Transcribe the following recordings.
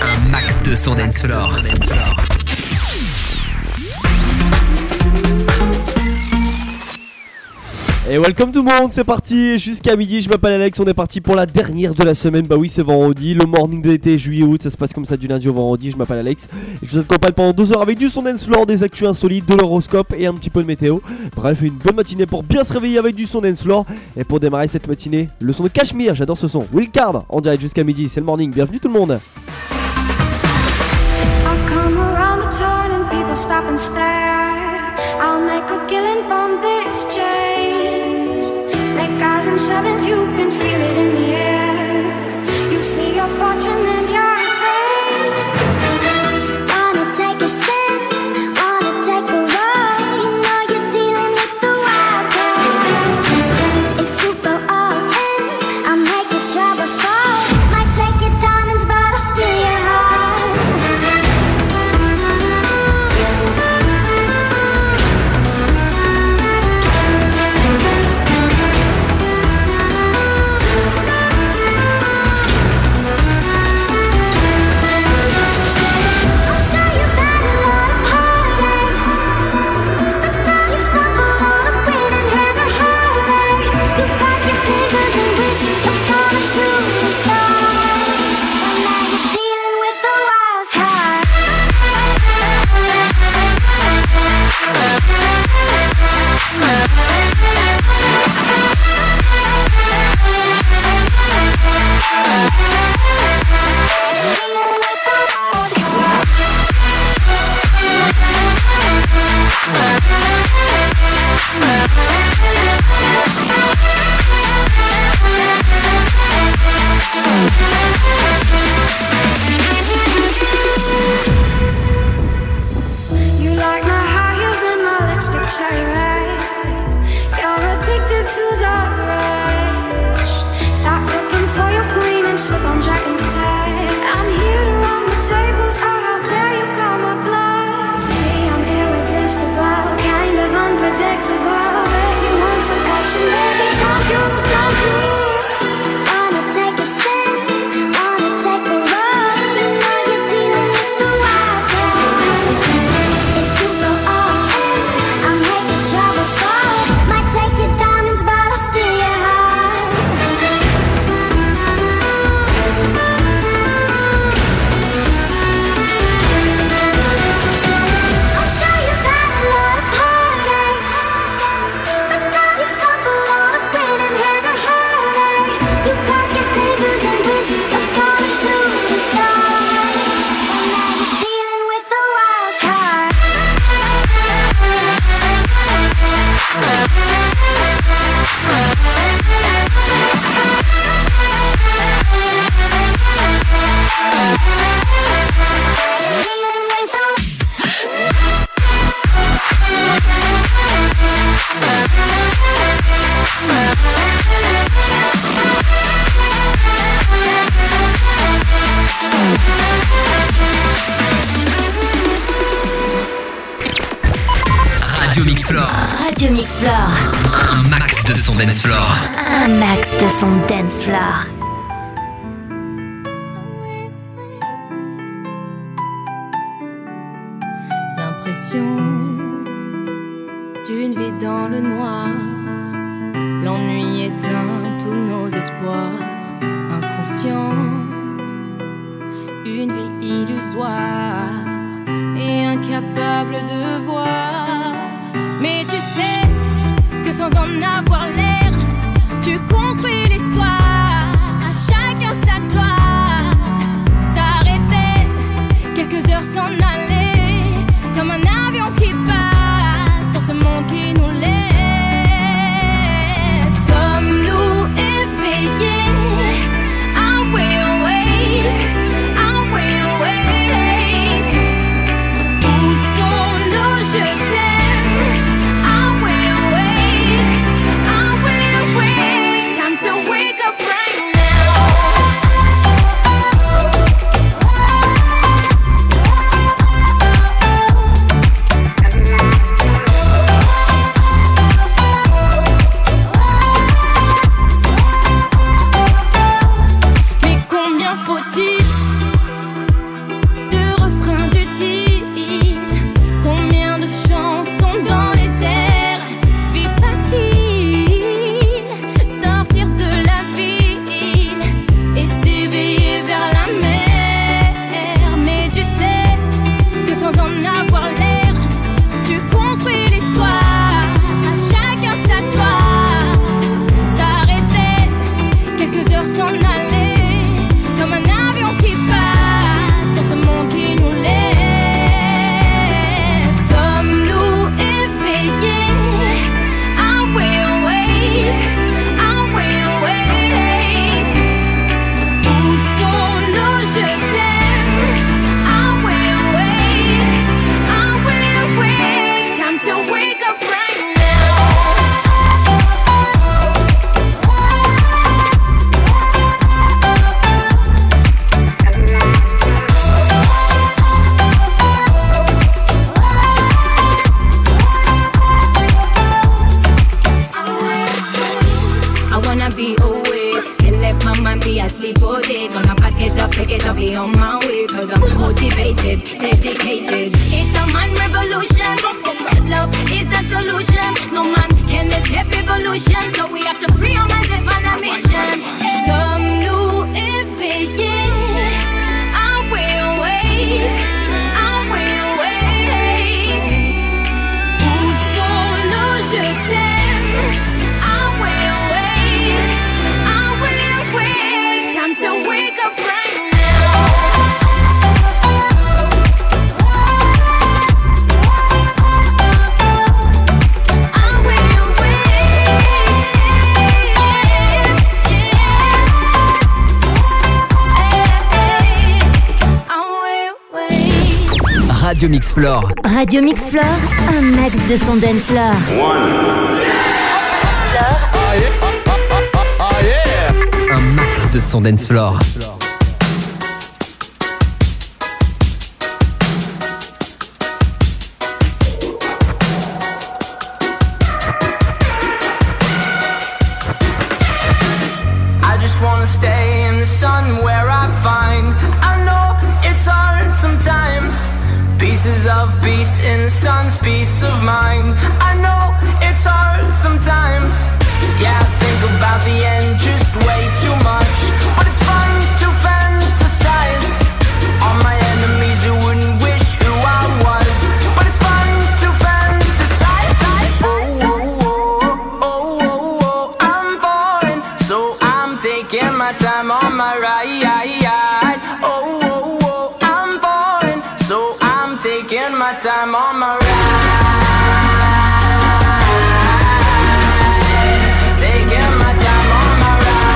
Un max de son dance floor. Et welcome tout le monde, c'est parti. Jusqu'à midi, je m'appelle Alex, on est parti pour la dernière de la semaine, bah oui c'est vendredi, le morning de l'été, juillet, août, ça se passe comme ça du lundi au vendredi, je m'appelle Alex, et je vous accompagne pendant deux heures avec du son dance floor, des actus insolites, de l'horoscope et un petit peu de météo, bref une bonne matinée pour bien se réveiller avec du son dance floor, et pour démarrer cette matinée, le son de Cachemire, j'adore ce son, Will Card, en direct jusqu'à midi, c'est le morning, bienvenue tout le monde. I'll make a killing from this chain. sevens, you can feel it in the air. You see your fortune. Radio Mix Floor. Un max de son dance floor. Un max de son dance floor. Radio Mix Floor, un max de son dance floor. Ah, ah, un max de son dance floor. I'm on my ride. Taking my time on my ride.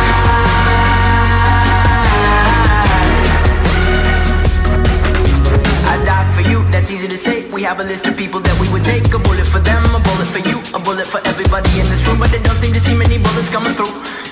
I die for you, that's easy to say. We have a list of people that we would take. A bullet for them, a bullet for you, a bullet for everybody in this room. But they don't seem to see many bullets coming through.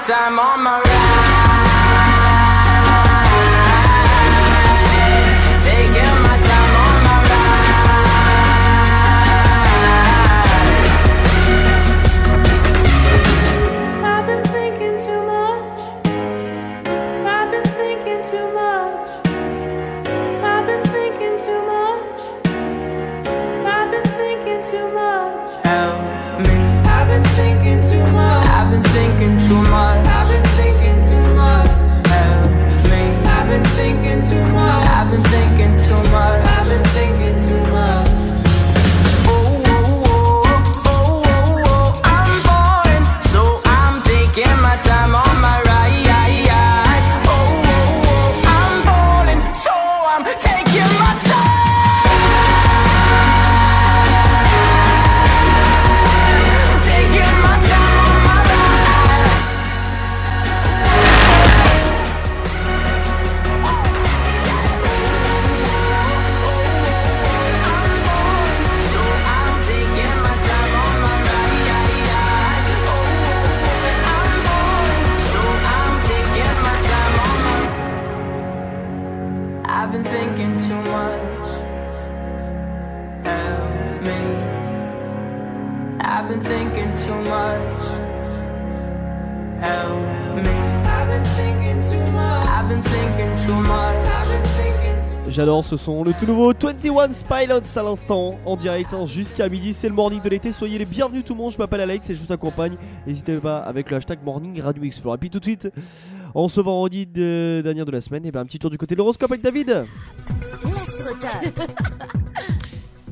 Time on my ride. Ce son, le tout nouveau 21 Pilots à l'instant, en direct hein, jusqu'à midi, c'est le morning de l'été, soyez les bienvenus tout le monde, je m'appelle Alex et je vous accompagne, n'hésitez pas avec le hashtag morning radio Explore. Et puis tout de suite, en ce vendredi de, dernière de la semaine, et ben un petit tour du côté de l'horoscope avec David.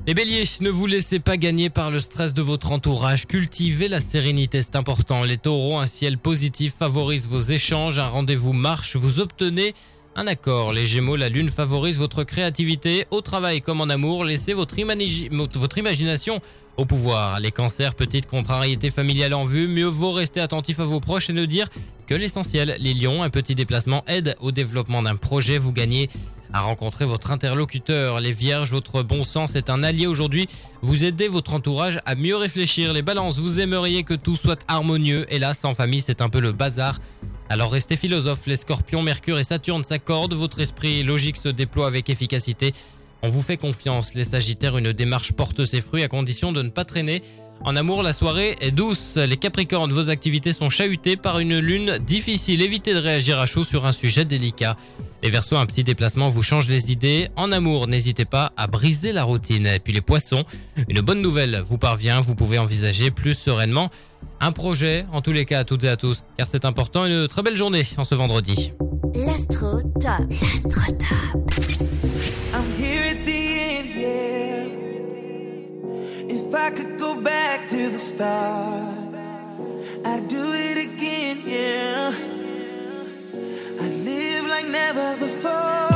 Les béliers, ne vous laissez pas gagner par le stress de votre entourage, cultivez la sérénité, c'est important. Les taureaux, un ciel positif favorise vos échanges, un rendez-vous marche, vous obtenez un accord. Les gémeaux, la lune favorise votre créativité, au travail comme en amour, laissez votre, imagi- votre imagination au pouvoir. Les cancers, petite contrariété familiale en vue, mieux vaut rester attentif à vos proches et ne dire que l'essentiel. Les lions, un petit déplacement aide au développement d'un projet, vous gagnez à rencontrer votre interlocuteur. Les vierges, votre bon sens est un allié aujourd'hui. Vous aidez votre entourage à mieux réfléchir. Les balances, vous aimeriez que tout soit harmonieux. Hélas, en famille, c'est un peu le bazar. Alors restez philosophe. Les scorpions, Mercure et Saturne s'accordent. Votre esprit logique se déploie avec efficacité. On vous fait confiance. Les sagittaires, une démarche porte ses fruits à condition de ne pas traîner. En amour, la soirée est douce. Les capricornes, vos activités sont chahutées par une lune difficile. Évitez de réagir à chaud sur un sujet délicat. Les versos, un petit déplacement vous change les idées. En amour, n'hésitez pas à briser la routine. Et puis les poissons, une bonne nouvelle vous parvient. Vous pouvez envisager plus sereinement un projet, en tous les cas à toutes et à tous, car c'est important. Une très belle journée en ce vendredi. L'astro top. L'astro top. I'm here at the end, yeah. If I could go back to the start, I'd do it again, yeah. I'd live like never before.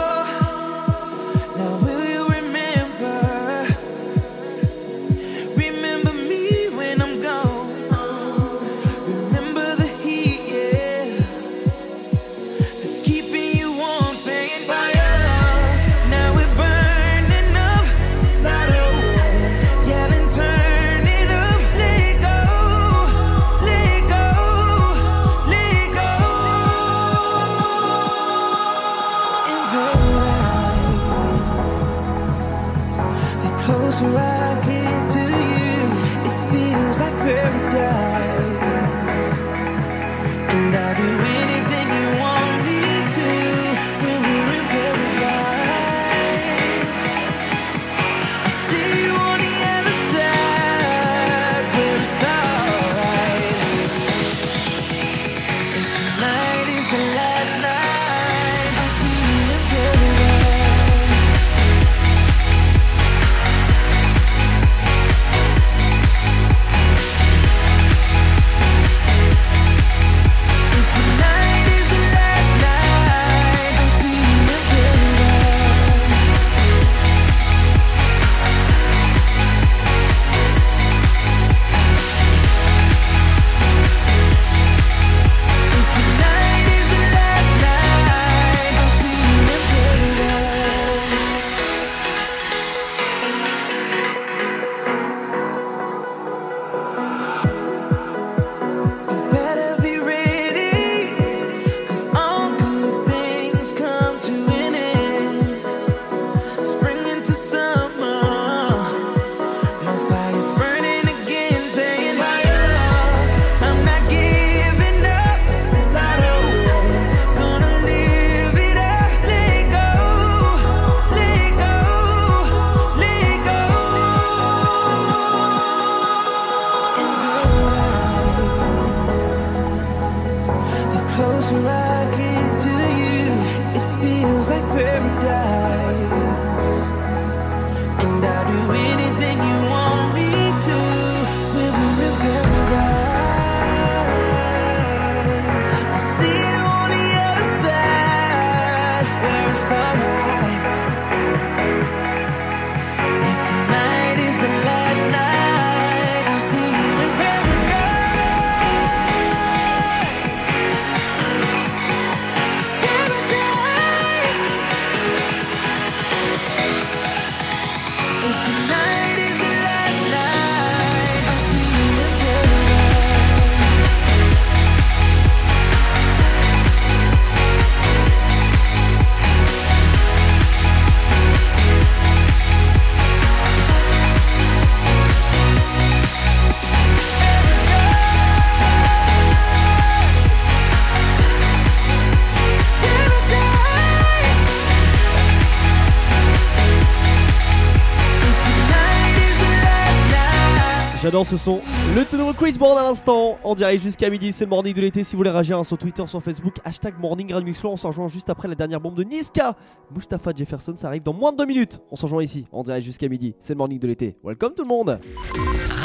J'adore ce son. Le tout nouveau Chris Brown à l'instant. En direct jusqu'à midi, c'est le morning de l'été. Si vous voulez réagir hein, sur Twitter, sur Facebook, hashtag morning Radio Mix Floor. On s'en rejoint juste après la dernière bombe de Niska. Mustapha Jefferson, ça arrive dans moins de 2 minutes. On s'en rejoint ici, en direct jusqu'à midi. C'est le morning de l'été. Welcome tout le monde.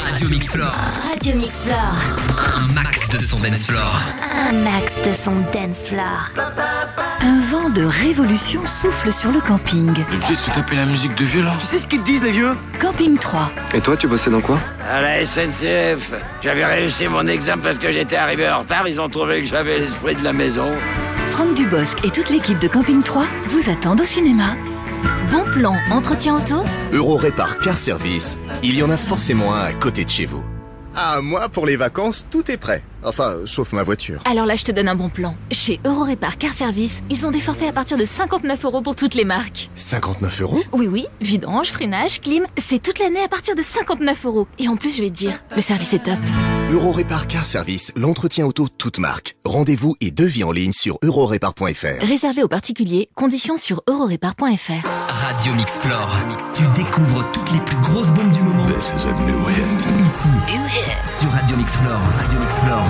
Radio Mix Floor. Radio Mix Floor. Un max de son dance floor. Un max de son dance floor. Un vent de révolution souffle sur le camping. Une fille se taper la musique de vieux là Tu sais ce qu'ils te disent les vieux? Camping 3. Et toi, tu bossais dans quoi? À la SNCF, j'avais réussi mon examen parce que j'étais arrivé en retard. Ils ont trouvé que j'avais l'esprit de la maison. Franck Dubosc et toute l'équipe de Camping 3 vous attendent au cinéma. Bon plan, entretien auto? Euro Répar Car Service, il y en a forcément un à côté de chez vous. Ah, moi, pour les vacances, tout est prêt. Enfin, sauf ma voiture. Alors là, je te donne un bon plan. Chez Eurorépar Car Service, ils ont des forfaits à partir de 59 euros pour toutes les marques. 59 euros? Oui, oui, vidange, freinage, clim, c'est toute l'année à partir de 59 euros. Et en plus, je vais te dire, le service est top. Euro Répar Car Service, l'entretien auto toute marque. Rendez-vous et devis en ligne sur eurorépar.fr. Réservé aux particuliers, conditions sur eurorépar.fr. Radio Mix Floor. Tu découvres toutes les plus grosses bombes du moment. This is a new hit. Ici. Sur Radio Mix Floor. Radio Mix Floor. Radio Mix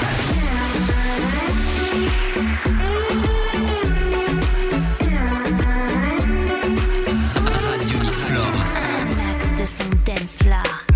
dance floor.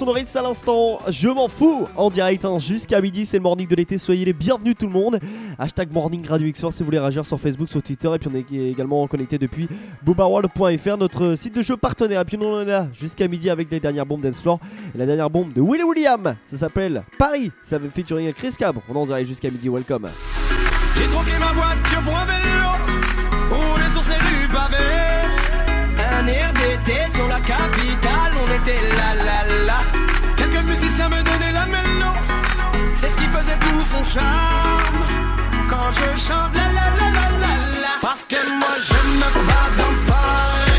À l'instant, je m'en fous en direct hein, jusqu'à midi, c'est le morning de l'été, soyez les bienvenus tout le monde. Hashtag morning Radio X si vous voulez réagir sur Facebook, sur Twitter et puis on est également connecté depuis boobaworld.fr, notre site de jeu partenaire. Et puis on est là jusqu'à midi avec les dernières bombes d'Ensflore et la dernière bombe de Willy William, ça s'appelle Paris, ça fait featuring Chris Cab. On en direct jusqu'à midi, welcome. J'ai troqué ma voiture pour un vélo dernière d'été sur la capitale, on était là là là. Quelques musiciens me donnaient la mélo, c'est ce qui faisait tout son charme. Quand je chante la la la la la la, parce que moi je me bats dans Paris.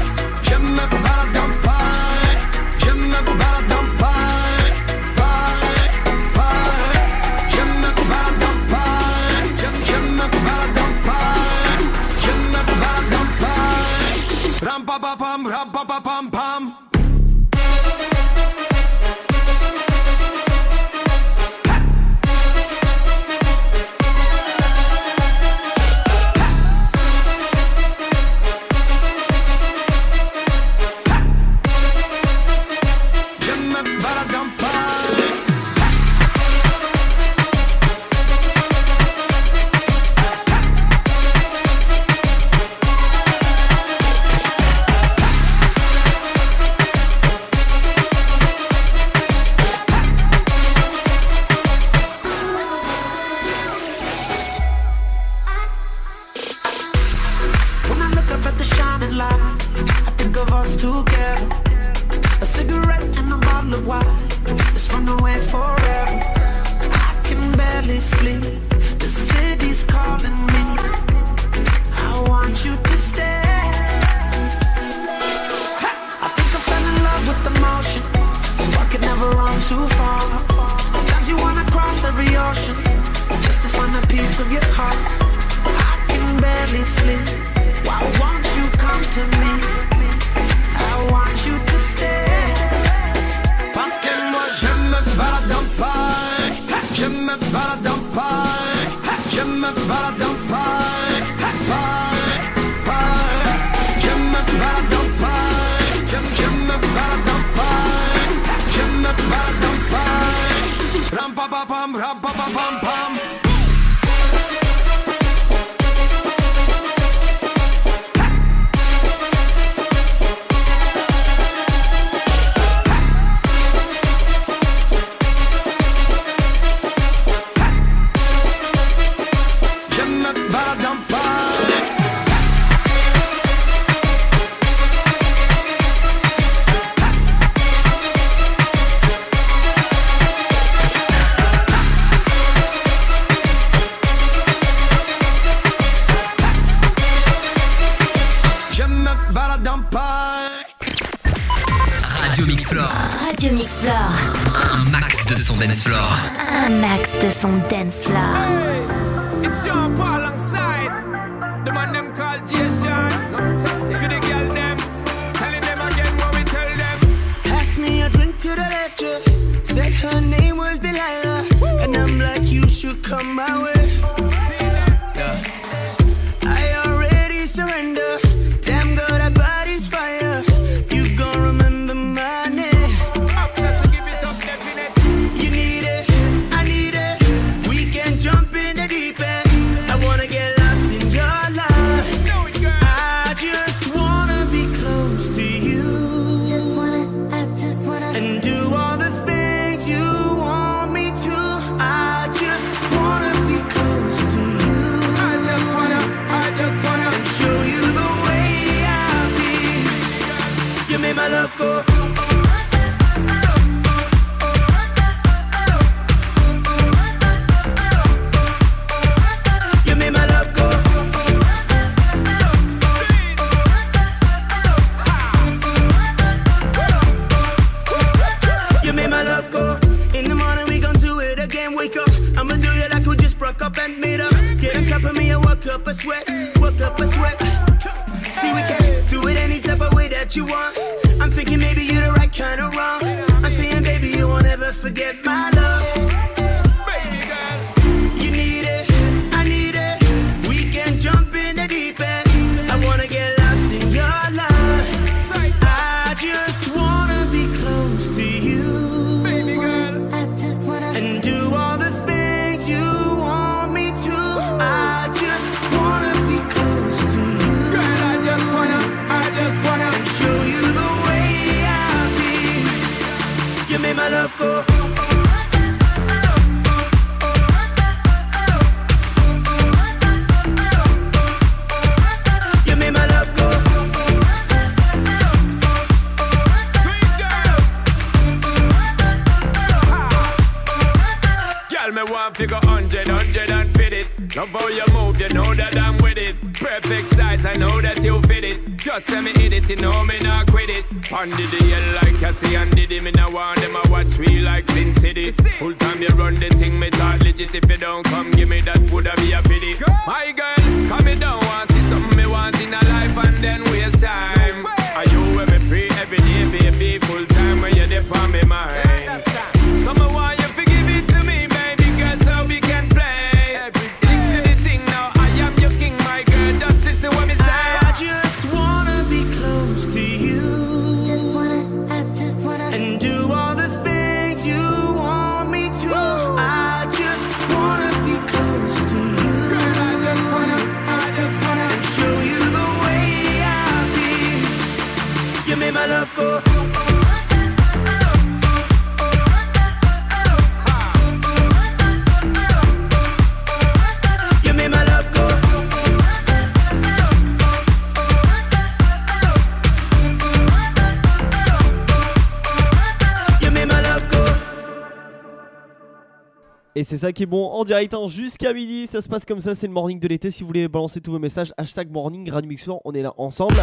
qui est bon en direct hein, jusqu'à midi. Ça se passe comme ça, c'est le morning de l'été. Si vous voulez balancer tous vos messages, hashtag morning, Radio Mixer, on est là ensemble.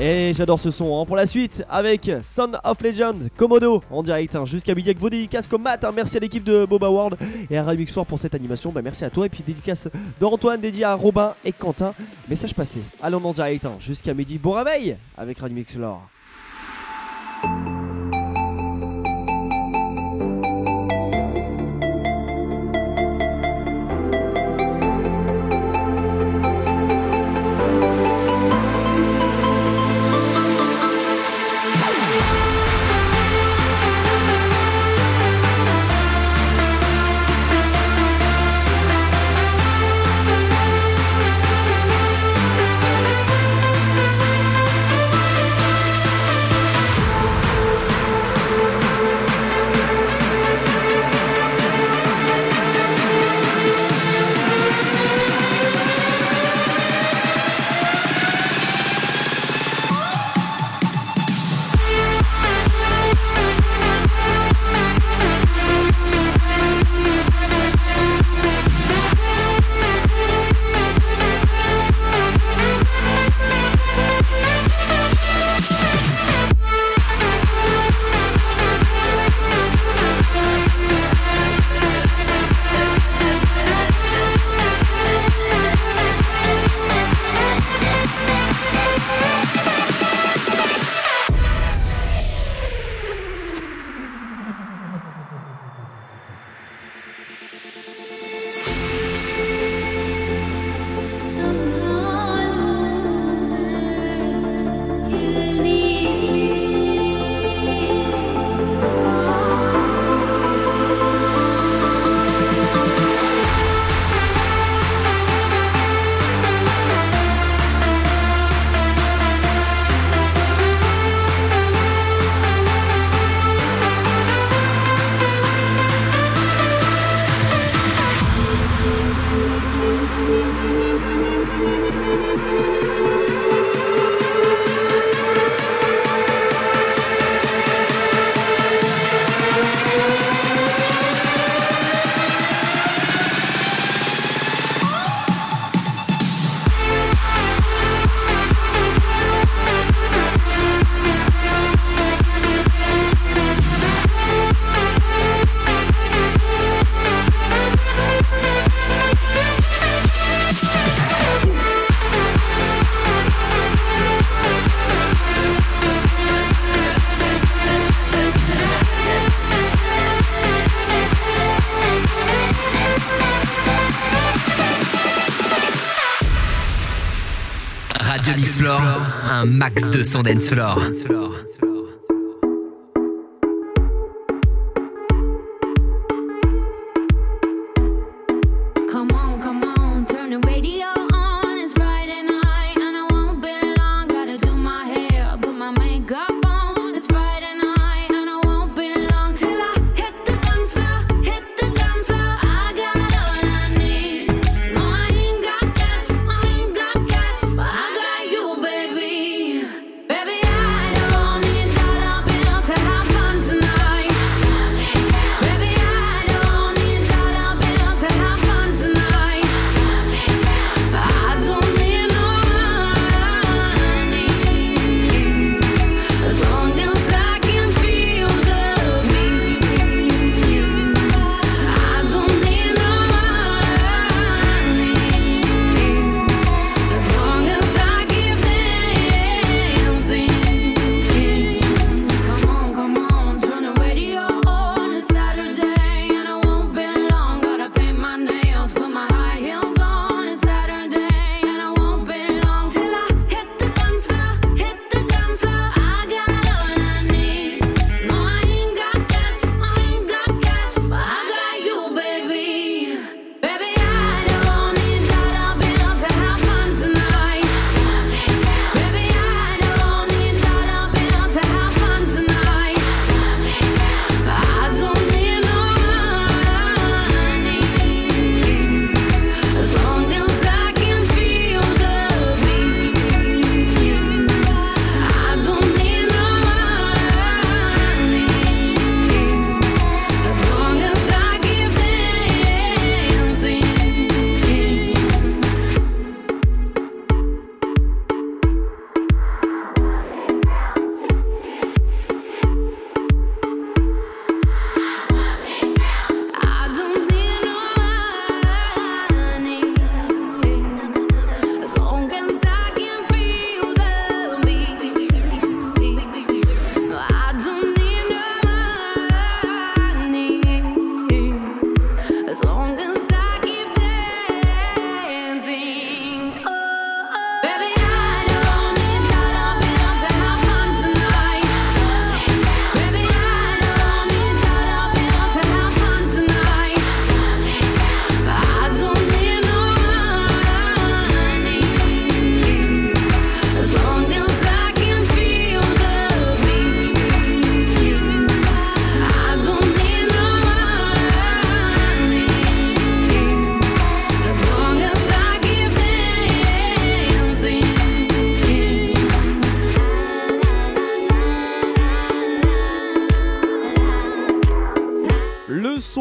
Et j'adore ce son. Hein. Pour la suite, avec Son of Legend, Komodo en direct hein, jusqu'à midi avec vos dédicaces comme mat. Merci à l'équipe de Boba World et à Radio Mixer pour cette animation. Bah, merci à toi. Et puis dédicace d'Antoine dédié à Robin et Quentin. Message passé. Allons en direct jusqu'à midi. Bon réveil avec Radio Mixer. Un max de son dance floor.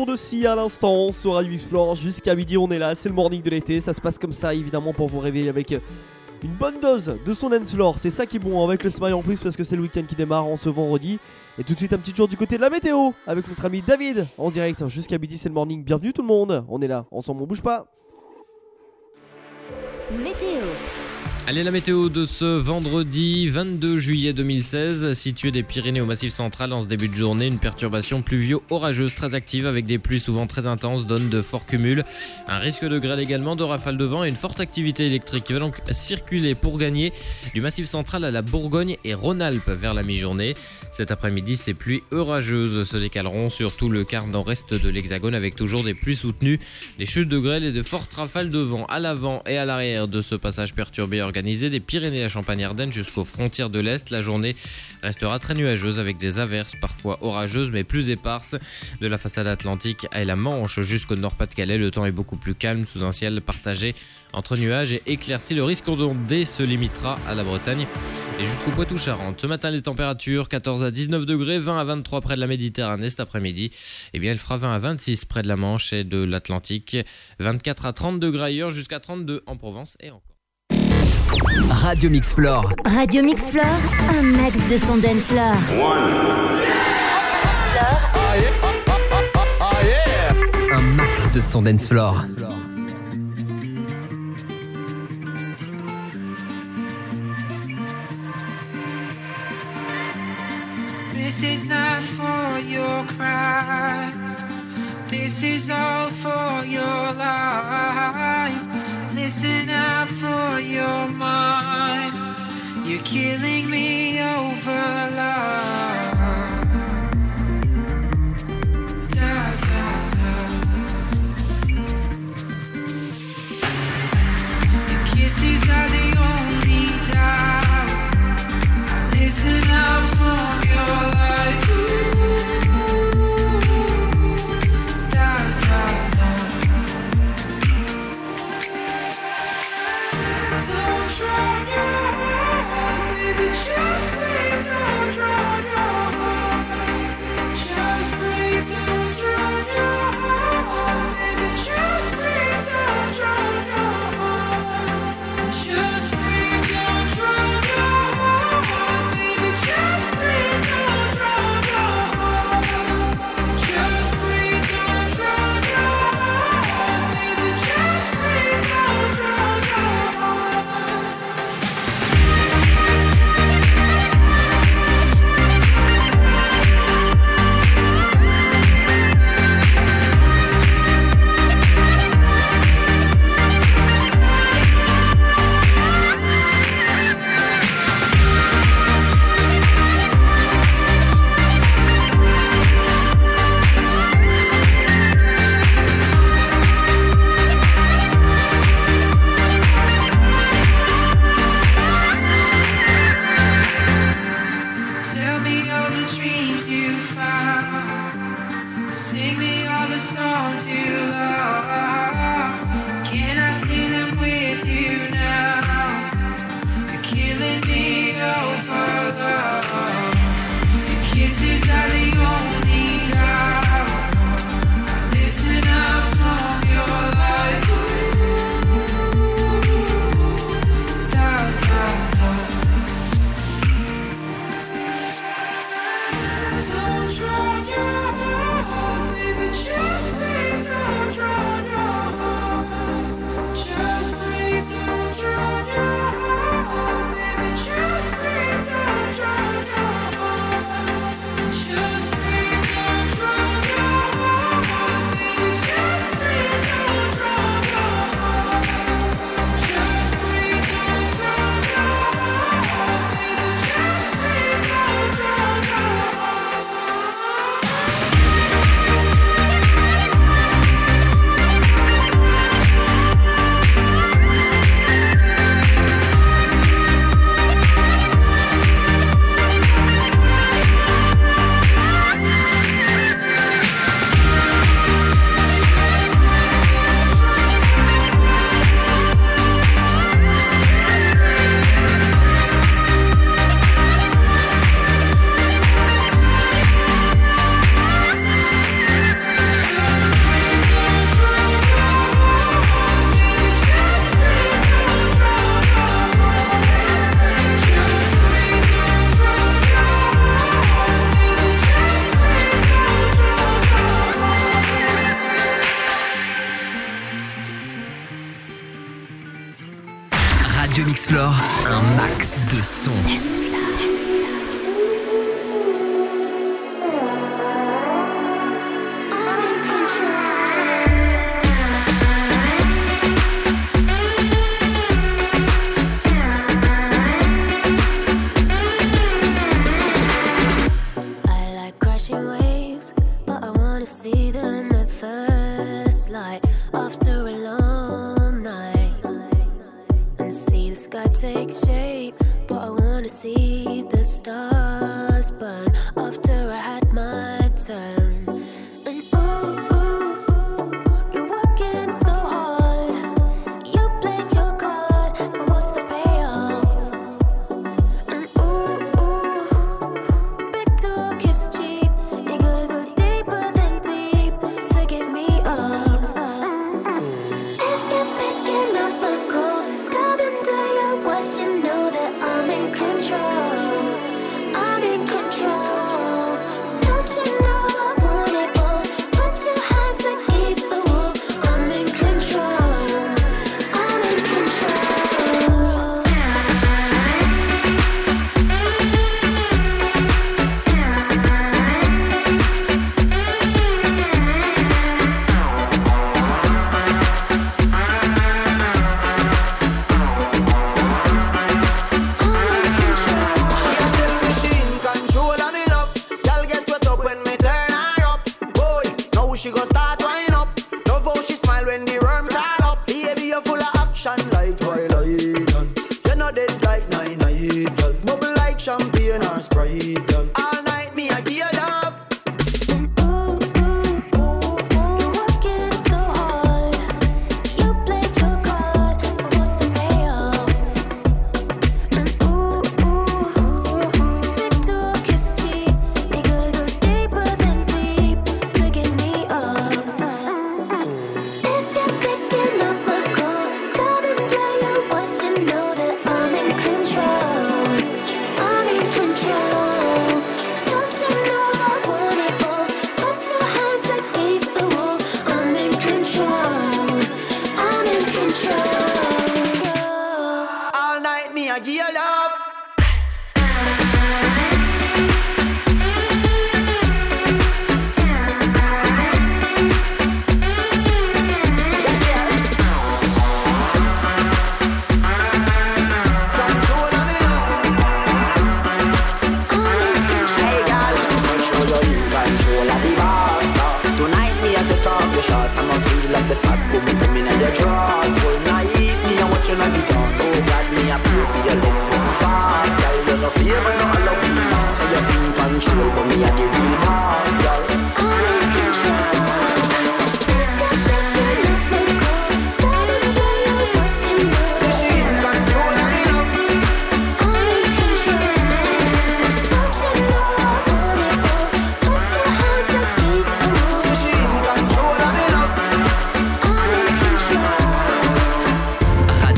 De Sia à l'instant sur Radio Floor. Jusqu'à midi, on est là. C'est le morning de l'été. Ça se passe comme ça, évidemment, pour vous réveiller avec une bonne dose de son dance floor. C'est ça qui est bon avec le smile en plus parce que c'est le week-end qui démarre en ce vendredi. Et tout de suite, un petit tour du côté de la météo avec notre ami David en direct. Jusqu'à midi, c'est le morning. Bienvenue tout le monde. On est là. Ensemble, on bouge pas. Météo. Allez, la météo de ce vendredi 22 juillet 2016, situé des Pyrénées au Massif central en ce début de journée, une perturbation pluvio-orageuse très active avec des pluies souvent très intenses donne de forts cumuls. Un risque de grêle également, de rafales de vent et une forte activité électrique qui va donc circuler pour gagner du Massif central à la Bourgogne et Rhône-Alpes vers la mi-journée. Cet après-midi, ces pluies orageuses se décaleront sur tout le quart nord-est de l'Hexagone avec toujours des pluies soutenues, des chutes de grêle et de fortes rafales de vent à l'avant et à l'arrière de ce passage perturbé des Pyrénées à Champagne-Ardenne jusqu'aux frontières de l'Est. La journée restera très nuageuse avec des averses parfois orageuses mais plus éparses de la façade atlantique à la Manche jusqu'au Nord-Pas-de-Calais. Le temps est beaucoup plus calme sous un ciel partagé entre nuages et éclaircis. Le risque d'ondée se limitera à la Bretagne et jusqu'au Poitou-Charentes. Ce matin, les températures 14 à 19 degrés, 20 à 23 près de la Méditerranée. Cet après-midi, eh bien, il fera 20 à 26 près de la Manche et de l'Atlantique, 24 à 30 degrés ailleurs, jusqu'à 32 en Provence et encore. Radio Mix Floor. Radio Mix Floor, un max de son dance floor. Un max de son dance floor. This is not for your cries. This is all for your lies. Listen out for your mind. You're killing me over love. Da, da, da. Your kisses are the only doubt. I listen out for your lies.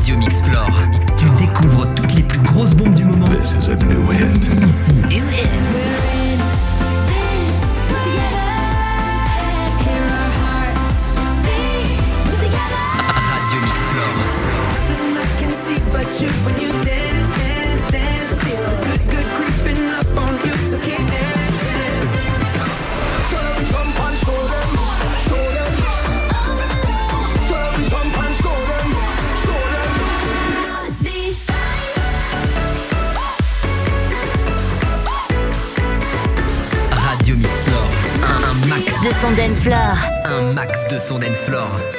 Radio Mix Floor. Son dance floor.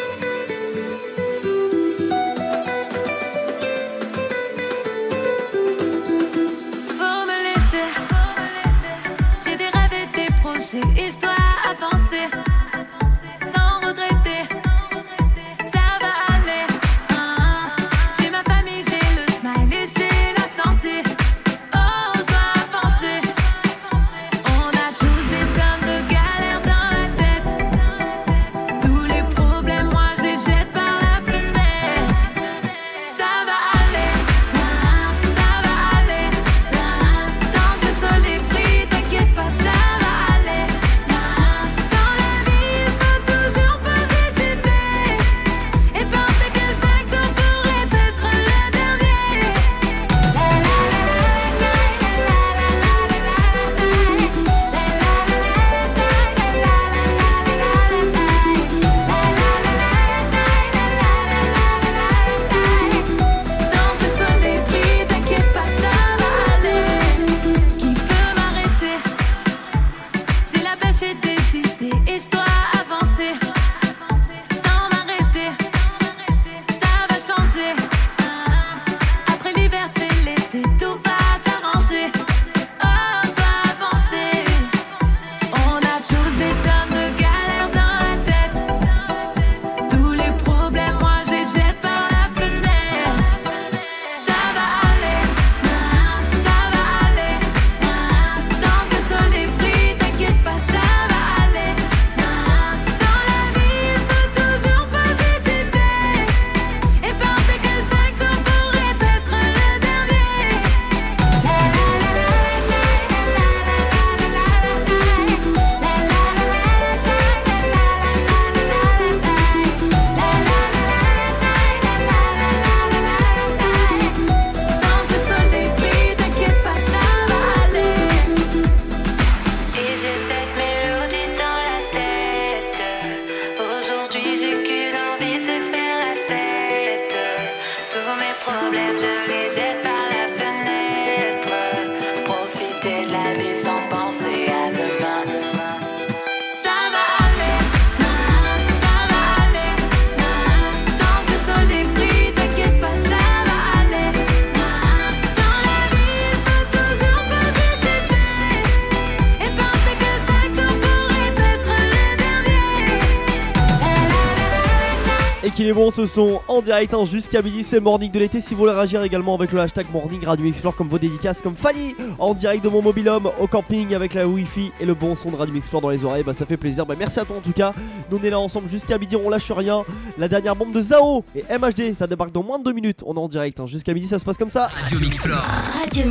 Bon ce son en direct hein, jusqu'à midi, c'est morning de l'été. Si vous voulez réagir également avec le hashtag morning Radio Mixflore comme vos dédicaces, comme Fanny en direct de mon mobilhome au camping avec la wifi et le bon son de Radio Mixflore dans les oreilles, bah ça fait plaisir. Bah merci à toi en tout cas. Nous on est là ensemble jusqu'à midi, on lâche rien. La dernière bombe de Zao et MHD, ça débarque dans moins de 2 minutes. On est en direct hein. jusqu'à midi, ça se passe comme ça. Radio Mixflore, Radio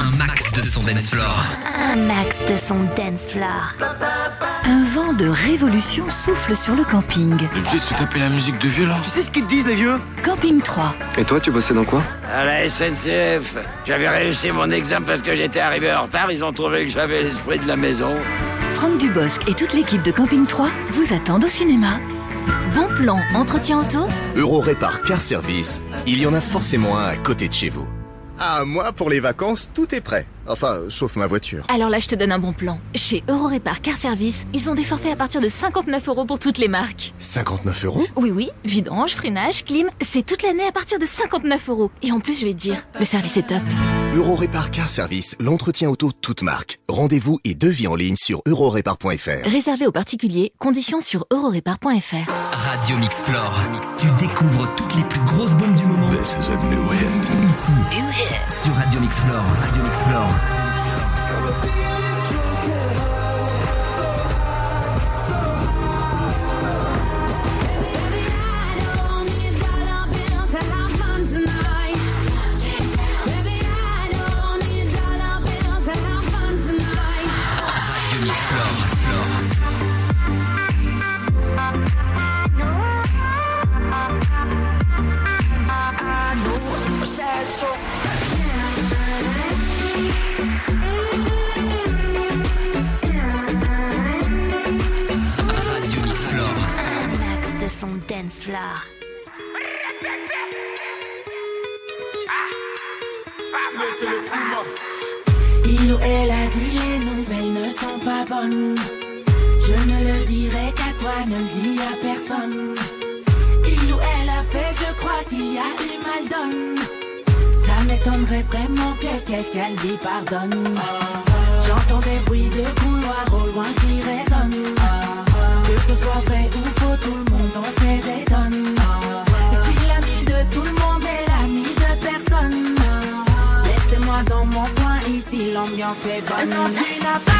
un max de son dance floor. Un max de son dance floor. Un vent de révolution souffle sur le camping. Je vais se taper la musique de vieux là. Tu sais ce qu'ils te disent, les vieux? Camping 3. Et toi, tu bossais dans quoi? À la SNCF, j'avais réussi mon examen parce que j'étais arrivé en retard. Ils ont trouvé que j'avais l'esprit de la maison. Franck Dubosc et toute l'équipe de Camping 3 vous attendent au cinéma. Bon plan, entretien auto? Euro Répar Car Service, il y en a forcément un à côté de chez vous. Ah, moi, pour les vacances, tout est prêt. Enfin, sauf ma voiture. Alors là, je te donne un bon plan. Chez Eurorépar Car Service, ils ont des forfaits à partir de 59 euros pour toutes les marques. 59 euros? Oui, oui, vidange, freinage, clim, c'est toute l'année à partir de 59 euros. Et en plus, je vais te dire, le service est top. Euro Répar Car Service, l'entretien auto toute marque. Rendez-vous et devis en ligne sur eurorépar.fr. Réservé aux particuliers, conditions sur eurorépar.fr. Radio Mixflore, tu découvres toutes les plus grosses bombes du moment. This is a new hit. Ici, sur Radio Mixflore. Radio Mixflore. Il ou elle a dit les nouvelles ne sont pas bonnes. Je ne le dirai qu'à toi, ne le dis à personne. Il ou elle a fait, je crois qu'il y a eu mal donne. M'étonnerait vraiment que quelqu'un lui pardonne. J'entends des bruits de couloir au loin qui résonnent. Que ce soit vrai ou faux, tout le monde en fait des tonnes. Si l'ami de tout le monde est l'ami de personne, laissez-moi dans mon coin ici, l'ambiance est bonne. Non, tu n'as pas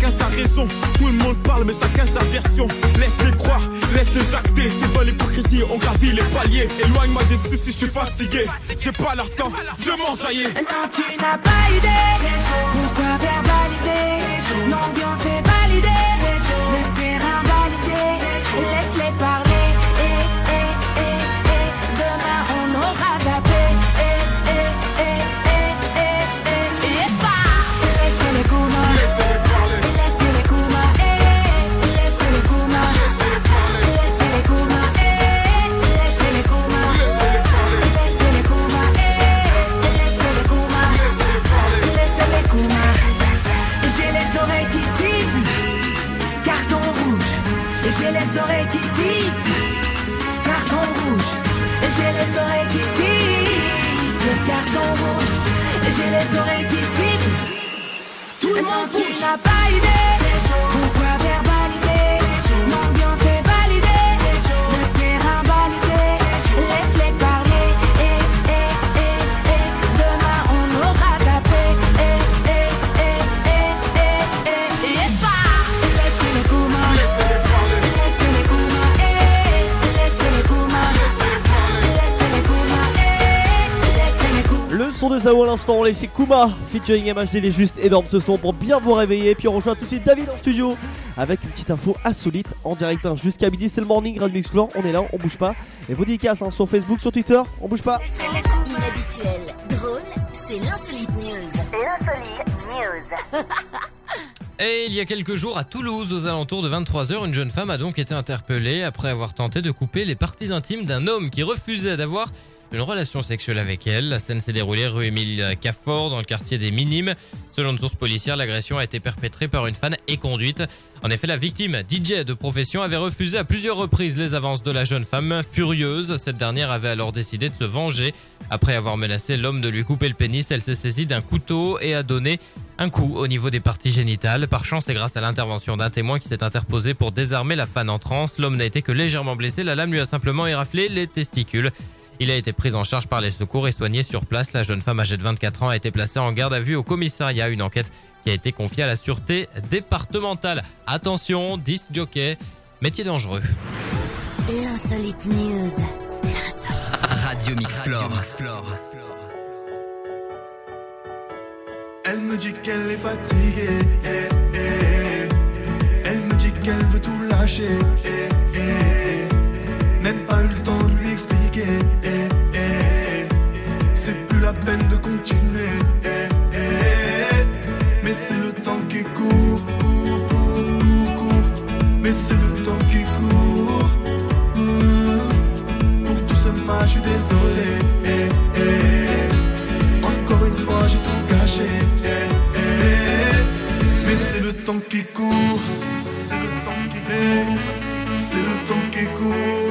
Chacun sa raison, tout le monde parle mais chacun sa version Laisse-les croire, laisse-les jacter T'es dans l'hypocrisie, on gravit les paliers Éloigne-moi des soucis, je suis fatigué J'ai pas leur temps, je m'enjaillais Non, tu n'as pas idée. Pourquoi verbaliser? L'ambiance est validée. Le terrain balisé. Laisse-les parler. Monde tu n'as pas. Son de Zao à l'instant, on laisse Kuma featuring MHD, les juste énorme ce son pour bien vous réveiller. Puis on rejoint tout de suite David en studio avec une petite info insolite en direct hein, jusqu'à midi. C'est le morning Radio Mix Floor, on est là, on bouge pas. Et vos dédicaces hein, sur Facebook, sur Twitter, on bouge pas. Inhabituel, drôle, c'est l'insolite news. L'insolite news. Et il y a quelques jours, à Toulouse, aux alentours de 23h, une jeune femme a donc été interpellée après avoir tenté de couper les parties intimes d'un homme qui refusait d'avoir une relation sexuelle avec elle. La scène s'est déroulée rue Émile Caffort, dans le quartier des Minimes. Selon une source policière, l'agression a été perpétrée par une fan et conduite. En effet, la victime, DJ de profession, avait refusé à plusieurs reprises les avances de la jeune femme. Furieuse, cette dernière avait alors décidé de se venger. Après avoir menacé l'homme de lui couper le pénis, elle s'est saisie d'un couteau et a donné un coup au niveau des parties génitales. Par chance et grâce à l'intervention d'un témoin qui s'est interposé pour désarmer la fan en transe, l'homme n'a été que légèrement blessé. La lame lui a simplement éraflé les testicules. Il a été pris en charge par les secours et soigné sur place. La jeune femme âgée de 24 ans a été placée en garde à vue au commissariat. Une enquête qui a été confiée à la sûreté départementale. Attention, 10 jockey, métier dangereux. L'insolite news. Radio Mix Floor. Elle me dit qu'elle est fatiguée. eh, eh. Elle me dit qu'elle veut tout lâcher. eh, eh. Même pas eu le temps de C'est plus la peine de continuer. Mais c'est le temps qui court, court, court, court. Mais c'est le temps qui court. Pour tout ce mal, je suis désolé. Encore une fois, j'ai tout eh. Mais c'est le temps qui court. C'est le temps qui court.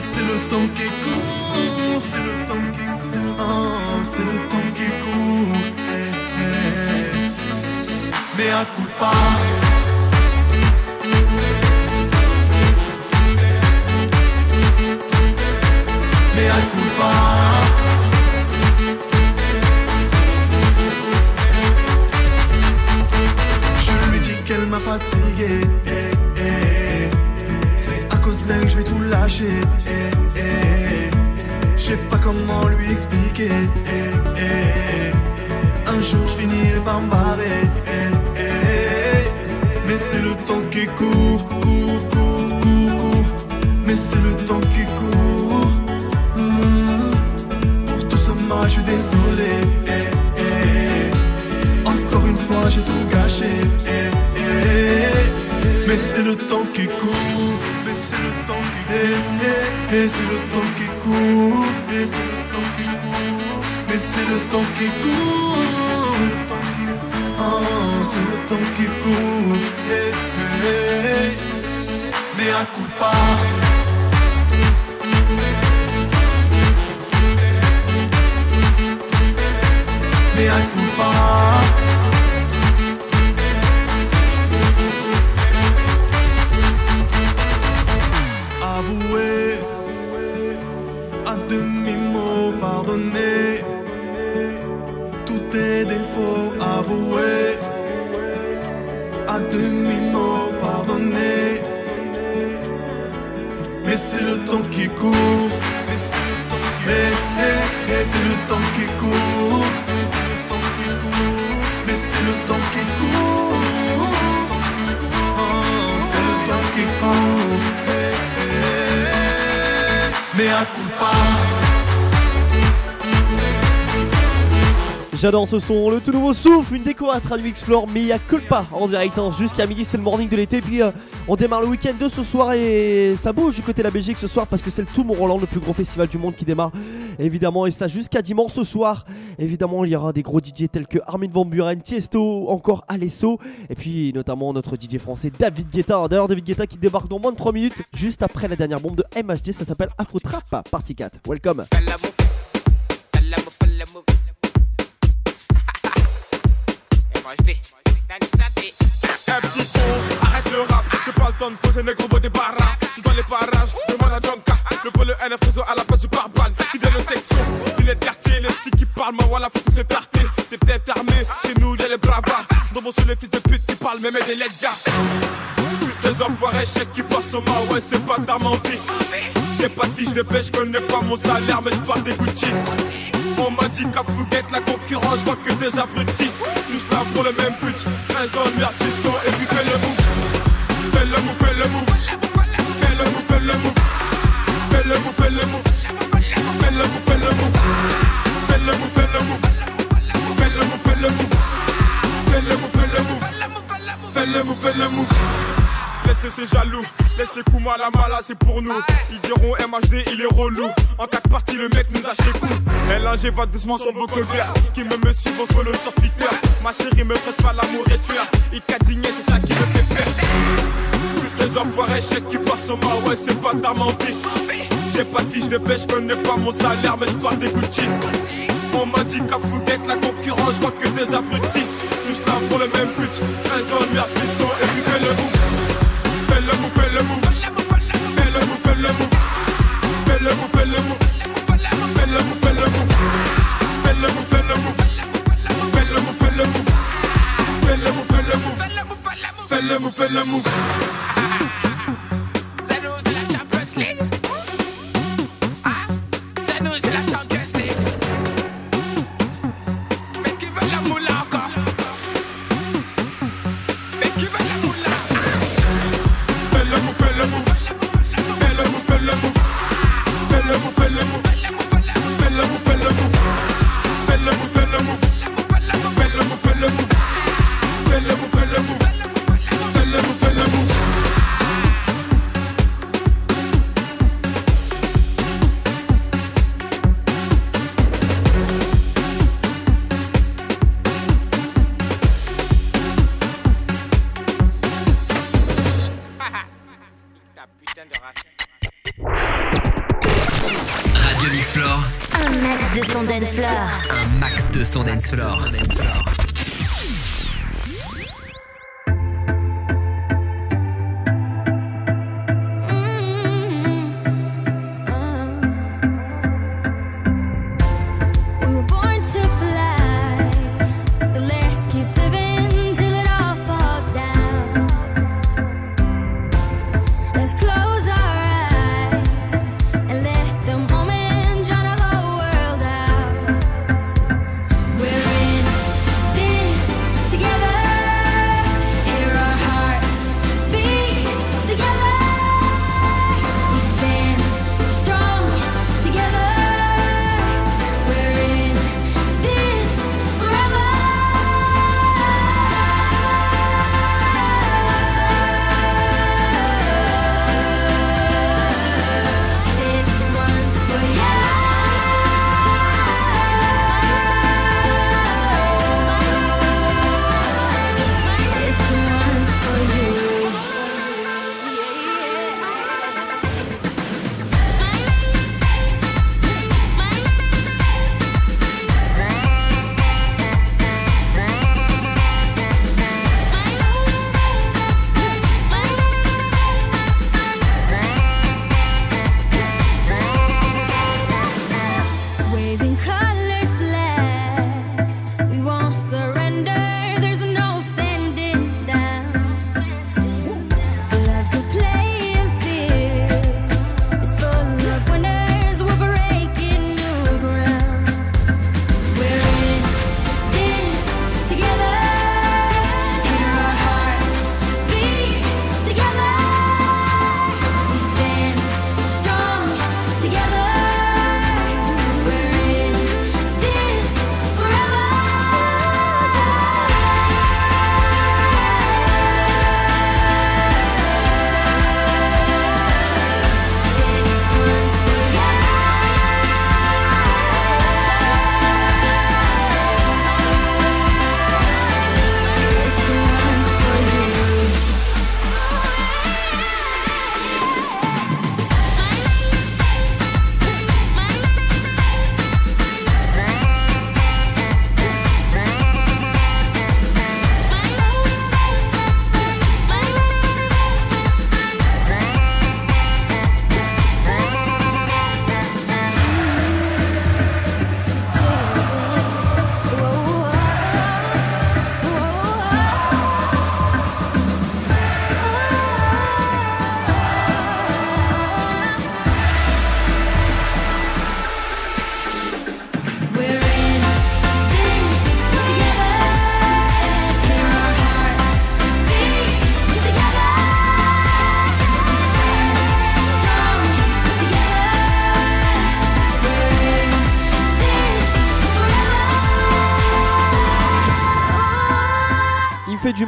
C'est le temps qui court. C'est le temps qui court. Oh, c'est le temps qui court. eh, eh. Mais à coup pas. Mais à coup pas. Je lui dis qu'elle m'a fatigué. Je vais tout lâcher. eh, eh. Je sais pas comment lui expliquer. Un jour je finirai par me barrer. Mais c'est le temps qui court, court, court, court, court. Mais c'est le temps qui court. Mm. Pour tout ce mal, je suis désolé. Encore une fois, j'ai tout gâché. Mais c'est le temps qui court. Temps qui court. Eh, eh, eh, c'est le temps qui court. Mais c'est le temps qui court. Oh, c'est le temps qui court. Eh, eh, eh. Mais à coup pas. Temps qui court. Mais, mais, mais c'est le temps qui court. Mais c'est le temps qui court. C'est le temps qui court. Eh, eh, mais à coup pas. J'adore ce son, le tout nouveau souffle, une déco à Mix Floor, mais il y a que le pas en direct hein, jusqu'à midi, c'est le morning de l'été. Puis euh, on démarre le week-end de ce soir et ça bouge du côté de la Belgique ce soir parce que c'est le Tout Roland, le plus gros festival du monde qui démarre évidemment. Et ça jusqu'à dimanche ce soir. Évidemment, il y aura des gros DJ tels que Armin Van Buren, Tiesto, encore Alesso. Et puis notamment notre DJ français David Guetta. D'ailleurs, David Guetta qui débarque dans moins de 3 minutes juste après la dernière bombe de MHD. Ça s'appelle Afro Trap, partie 4. Welcome. Arrête le rap, j'ai pas le temps de poser mes gros des barras. Tu dans les parages, demande à Jonka. Le pôle NF réseau à la place du pare-balles. Qui donne le section, il est de quartier, les petits qui parlent, moi voilà, faut tous les partir. T'es peut-être chez nous y'a les bravas. Dans mon sous les fils de pute qui parlent même des lettres ces enfoirés chèques qui passent au mar, ouais, c'est pas ta mentie. J'ai pas de fiche de pêche, connais pas mon salaire, mais je parle des Gucci. On m'a dit qu'à Fouguette, la concurrence, je vois que des abrutis. Tous là pour le même but, reste dans le merde, Fais le move, fais le move. Laisse ces jaloux, laisse les coups mal à mal, c'est pour nous. Ils diront MHD, il est relou. En quatre parties, le mec nous a chez coup. LNG va doucement sur vos colères. Qui me me suivent, on se follow sur Twitter. Ma chérie me presse pas l'amour et tueur. Il cadigné, c'est ça qui me fait faire. Tous ces enfoirés chèques qui passent au mar, ouais, c'est pas ta mentie. J'ai pas de fiche de pêche, je connais pas mon salaire, mais je parle des Gucci. On m'a dit qu'à Fouguette, la concurrence, je vois que des abrutis. Tous là pour le même but, reste dans le piston, et puis fais le move. Fais le move, fais le move. Fais le move, fais le move. Fais le move, fais le move. Fais le move, fais le move. Fais le move, fais le move. Fais le move, fais le move. Fais le move, fais le move. Fais le move, fais le c'est la Champions League. Fais le move, fais le move. Fais le move, fais le move. Fais le move, fais le move. Son dance floor.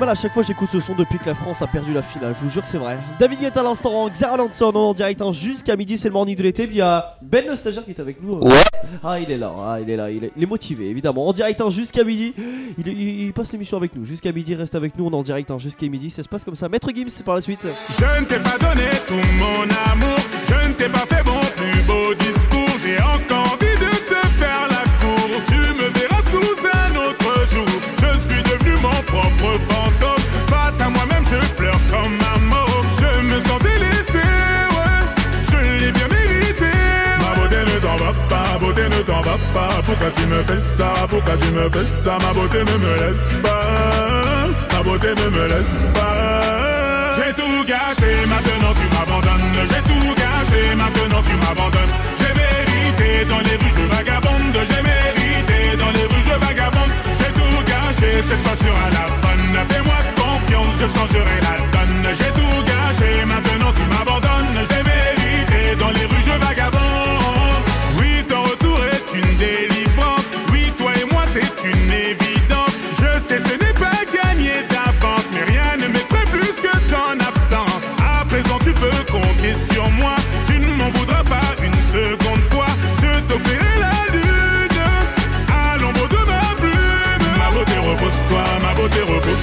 Mal à chaque fois j'écoute ce son depuis que la France a perdu la finale. Je vous jure que c'est vrai. David Guetta à l'instant, Xara Lanson en direct hein, jusqu'à midi, c'est le morning de l'été. Il y a Ben le stagiaire qui est avec nous. Ouais. Ah, il est là, ah, il est là, il est, il est motivé évidemment. En direct hein, jusqu'à midi. Il, il- il passe l'émission avec nous. Jusqu'à midi, reste avec nous. On est en direct hein, jusqu'à midi. Ça se passe comme ça. Maître Gims, c'est par la suite. Je ne t'ai pas donné tout mon amour, je ne t'ai pas fait mon plus beau discours. J'ai encore envie de te faire la cour. Tu me verras sous un autre jour. Je suis devenu mon propre fantôme. À je pleure comme un mot. Je me sens délaissé, ouais. Je l'ai bien mérité. Ma beauté ne t'en va pas, beauté ne t'en va pas. Pourquoi tu me fais ça, pourquoi tu me fais ça? Ma beauté ne me laisse pas. Ma beauté ne me laisse pas. J'ai tout gâché, maintenant tu m'abandonnes. J'ai tout gâché, maintenant tu m'abandonnes. J'ai mérité dans les rues, je vagabonde. J'ai mérité dans les rues, je vagabonde. J'ai tout gâché, cette fois sur la bonne. Fais-moi je changerai la donne. J'ai tout gâché, maintenant tu m'abandonnes. J'ai mérité dans les rues, je vagabonde.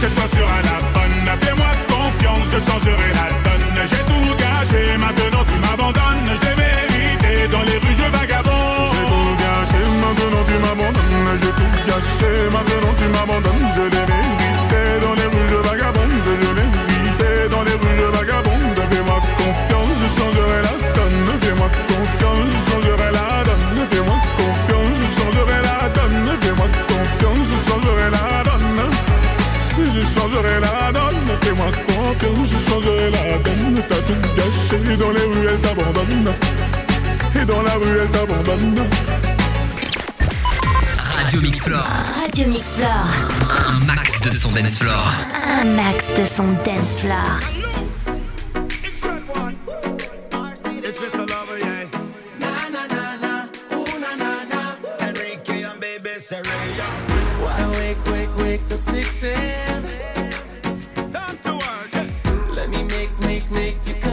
cette fois sur la bonne. Fais-moi confiance, je changerai la donne. J'ai tout gâché, maintenant tu m'abandonnes. J'ai mérité dans les rues, je vagabonde. J'ai tout gâché, maintenant tu m'abandonnes. J'ai tout gâché, maintenant tu m'abandonnes. Je l'ai mérité dans les rues, je vagabonde. Je l'ai mérité dans les rues, je vagabonde. Confiance, je changerai la donne. T'as tout gâché, dans les rues elle t'abandonne. Et dans la rue elle t'abandonne. Radio Mix Floor. Radio Mix Floor. Un max de son dance floor. Un max de son dance floor. Wake, wake, wake till 6 a.m. make, make, make you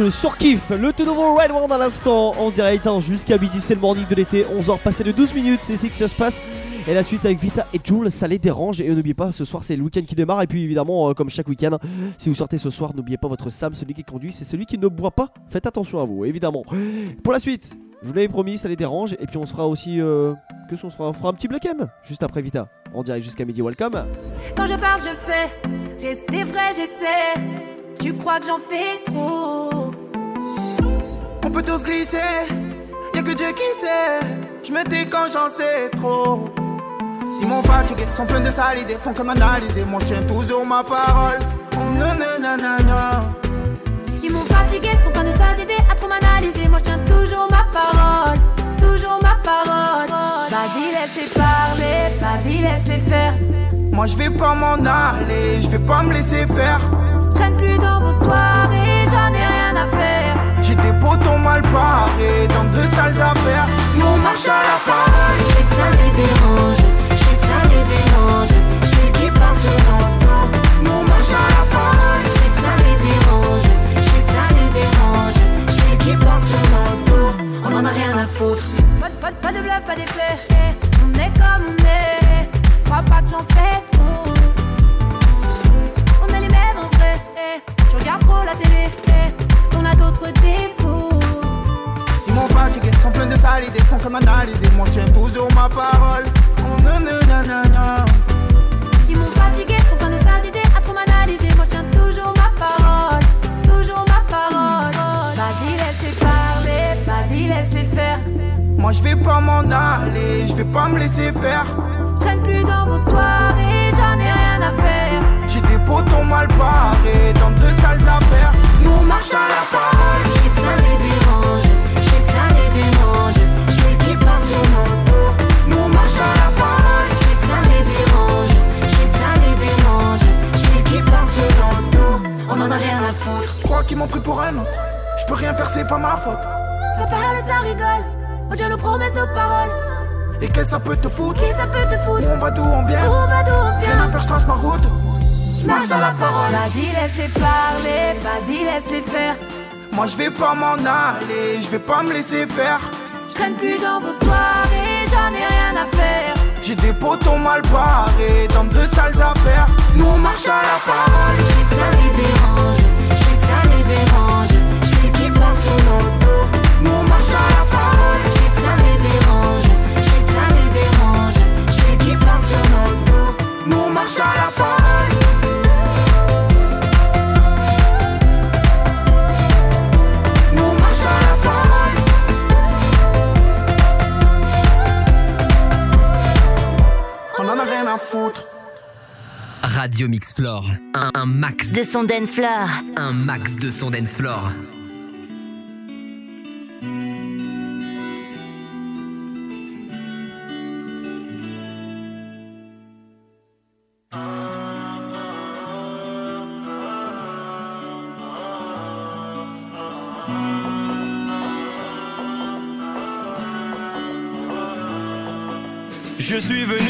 Je surkiffe. Le tout nouveau Red World à l'instant en direct hein, jusqu'à midi, c'est le morning de l'été. 11h passé de 12 minutes, c'est ici que ça se passe. Et la suite avec Vita et Jules, ça les dérange. Et n'oubliez pas, ce soir c'est le week-end qui démarre. Et puis évidemment, euh, comme chaque week-end, si vous sortez ce soir, n'oubliez pas votre Sam, celui qui conduit, c'est celui qui ne boit pas. Faites attention à vous, évidemment. Pour la suite, je vous l'avais promis, ça les dérange. Et puis on se fera aussi. Euh, que ce soit, on fera un petit Black juste après Vita. En direct jusqu'à midi, welcome. Quand je parle, je fais. Rester vrai, j'essaie. Tu crois que j'en fais trop? On peut tous glisser, y'a que Dieu qui sait. Je me dis quand j'en sais trop. Ils m'ont fatigué, sont pleins de sales idées, font que m'analyser. Moi je tiens toujours ma parole. Oh non, non, non, non, non. Ils m'ont fatigué, sont pleins de sales idées à trop m'analyser. Moi je tiens toujours ma parole. Toujours ma parole. Vas-y, laisse-les parler. Vas-y, laisse-les faire. Moi je vais pas m'en aller, je vais pas me laisser faire. Je traîne plus dans vos soirées, j'en ai rien à faire. J'ai des potons mal parés dans de sales affaires. Nous on marche à la parole. Je sais que ça les dérange. Je sais que ça les dérange. Je sais qu'ils passent dos. Nous on marche à la parole. Je sais que ça les dérange. Je sais que ça les dérange. Je sais qu'ils passent dos. On en a rien à foutre. Pas, pas, pas de bluff, pas d'effet. On est comme on est. Crois pas que j'en fais trop. On est les mêmes en vrai. eh. Je regarde trop la télé. D'autres défauts. Ils m'ont fatigué, sont pleins de sales idées, que m'analyser. Moi je tiens toujours ma parole. Oh. Ils m'ont fatigué, sont plein de sales idées à trop m'analyser. Moi je tiens toujours ma parole, toujours ma parole. Vas-y, laisse-les parler, vas-y, laisse-les faire. Moi je vais pas m'en aller, je vais pas me laisser faire. Je traîne plus dans vos soirées, j'en ai rien à faire. J'ai des potons mal parés dans de sales affaires. Nous on marche à la parole. Je sais que ça les dérange, je sais que ça les dérange. Je sais qu'ils passent sur mon dos. Nous on marche à la parole. Je sais que ça les dérange, je sais que ça les dérange. Je sais qu'ils passent sur mon dos. On en a rien à foutre. Je crois qu'ils m'ont pris pour un autre. Je peux rien faire, c'est pas ma faute. Ça parle, ça rigole. On tient nos promesses, nos paroles. Et qu'est-ce que ça peut te foutre? Qui ça peut te foutre? Où on va d'où on vient? Où on va d'où on Rien vient? à faire, je trace ma route. Je marche à la parole. Vas-y, laisse-les parler, vas-y, laisse-les faire. Moi je vais pas m'en aller, je vais pas me laisser faire. Je traîne plus dans vos soirées, j'en ai rien à faire. J'ai des potons mal parés dans de sales affaires. Nous on marche à la parole. Je sais que ça les dérange, je sais que ça les dérange. Je sais qu'ils passent sur mon dos. Nous on marche à la parole. Je sais que ça les dérange, je sais que ça les dérange. Je sais qu'ils passent sur mon dos. Nous on marche à la parole. Radio Mix Floor. Un, un max De son dance floor. Un max de son dance floor. Je suis venu,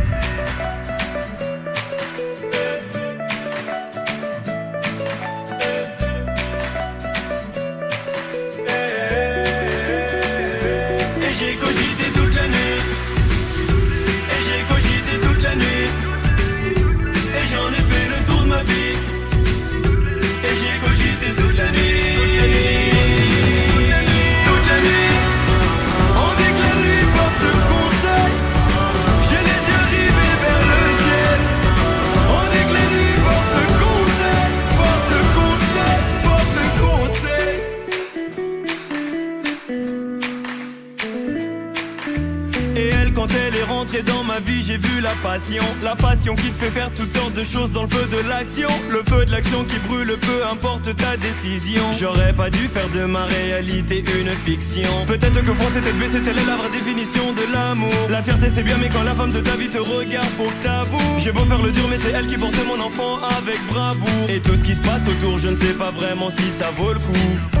Qui te fait faire toutes sortes de choses dans le feu de l'action. Le feu de l'action qui brûle, peu importe ta décision. J'aurais pas dû faire de ma réalité une fiction. Peut-être que froncer tête baissée, telle est la vraie définition de l'amour. La fierté c'est bien, mais quand la femme de ta vie te regarde, faut que. J'ai beau faire le dur, mais c'est elle qui porte mon enfant avec bravoure. Et tout ce qui se passe autour, je ne sais pas vraiment si ça vaut le coup.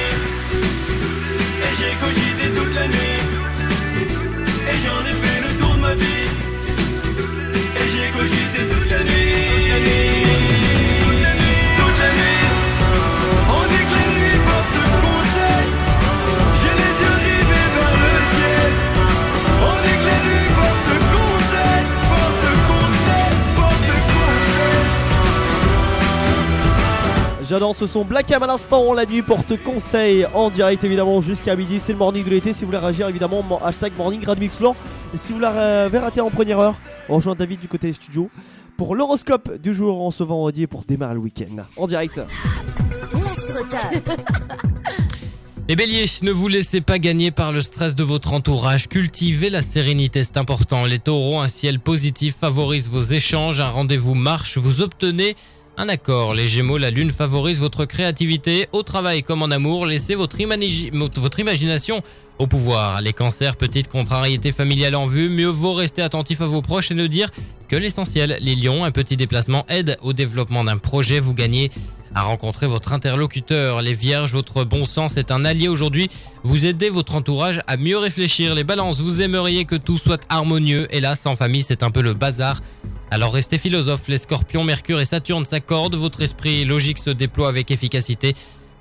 J'adore ce son Black M à l'instant, la nuit porte conseil en direct évidemment jusqu'à midi, c'est le morning de l'été. Si vous voulez réagir évidemment, hashtag morning Radmixlore. Et si vous l'avez raté en première heure, on rejoint David du côté studio pour l'horoscope du jour en ce vendredi et pour démarrer le week-end en direct. Les béliers, ne vous laissez pas gagner par le stress de votre entourage. Cultivez la sérénité, c'est important. Les taureaux, un ciel positif favorise vos échanges. Un rendez-vous marche, vous obtenez un accord. Les gémeaux, la lune favorise votre créativité. Au travail comme en amour, laissez votre, imagination au pouvoir. Les cancers, petite contrariété familiale en vue. Mieux vaut rester attentif à vos proches et ne dire que l'essentiel. Les lions, un petit déplacement aide au développement d'un projet. Vous gagnez à rencontrer votre interlocuteur. Les vierges, votre bon sens est un allié aujourd'hui. Vous aidez votre entourage à mieux réfléchir. Les balances, vous aimeriez que tout soit harmonieux. Hélas, en famille, c'est un peu le bazar. Alors restez philosophe. Les scorpions, Mercure et Saturne s'accordent. Votre esprit logique se déploie avec efficacité.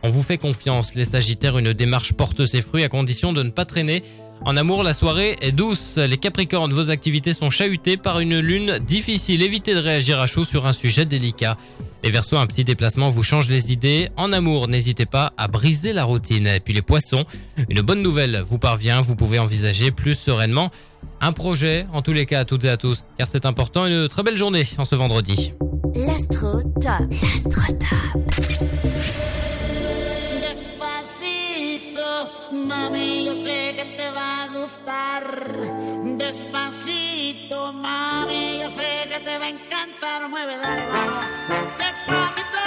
On vous fait confiance. Les sagittaires, une démarche porte ses fruits à condition de ne pas traîner. En amour, la soirée est douce. Les capricornes, vos activités sont chahutées par une lune difficile. Évitez de réagir à chaud sur un sujet délicat. Les versos, un petit déplacement vous change les idées. En amour, n'hésitez pas à briser la routine. Et puis les poissons, une bonne nouvelle vous parvient. Vous pouvez envisager plus sereinement un projet, en tous les cas à toutes et à tous, car c'est important. Une très belle journée en ce vendredi. L'astro top. L'astro top. Despacito, mami, yo sé que te va a gustar. Despacito, mami, yo sé que te va a encantar. Mueve, dale, vamos. Despacito,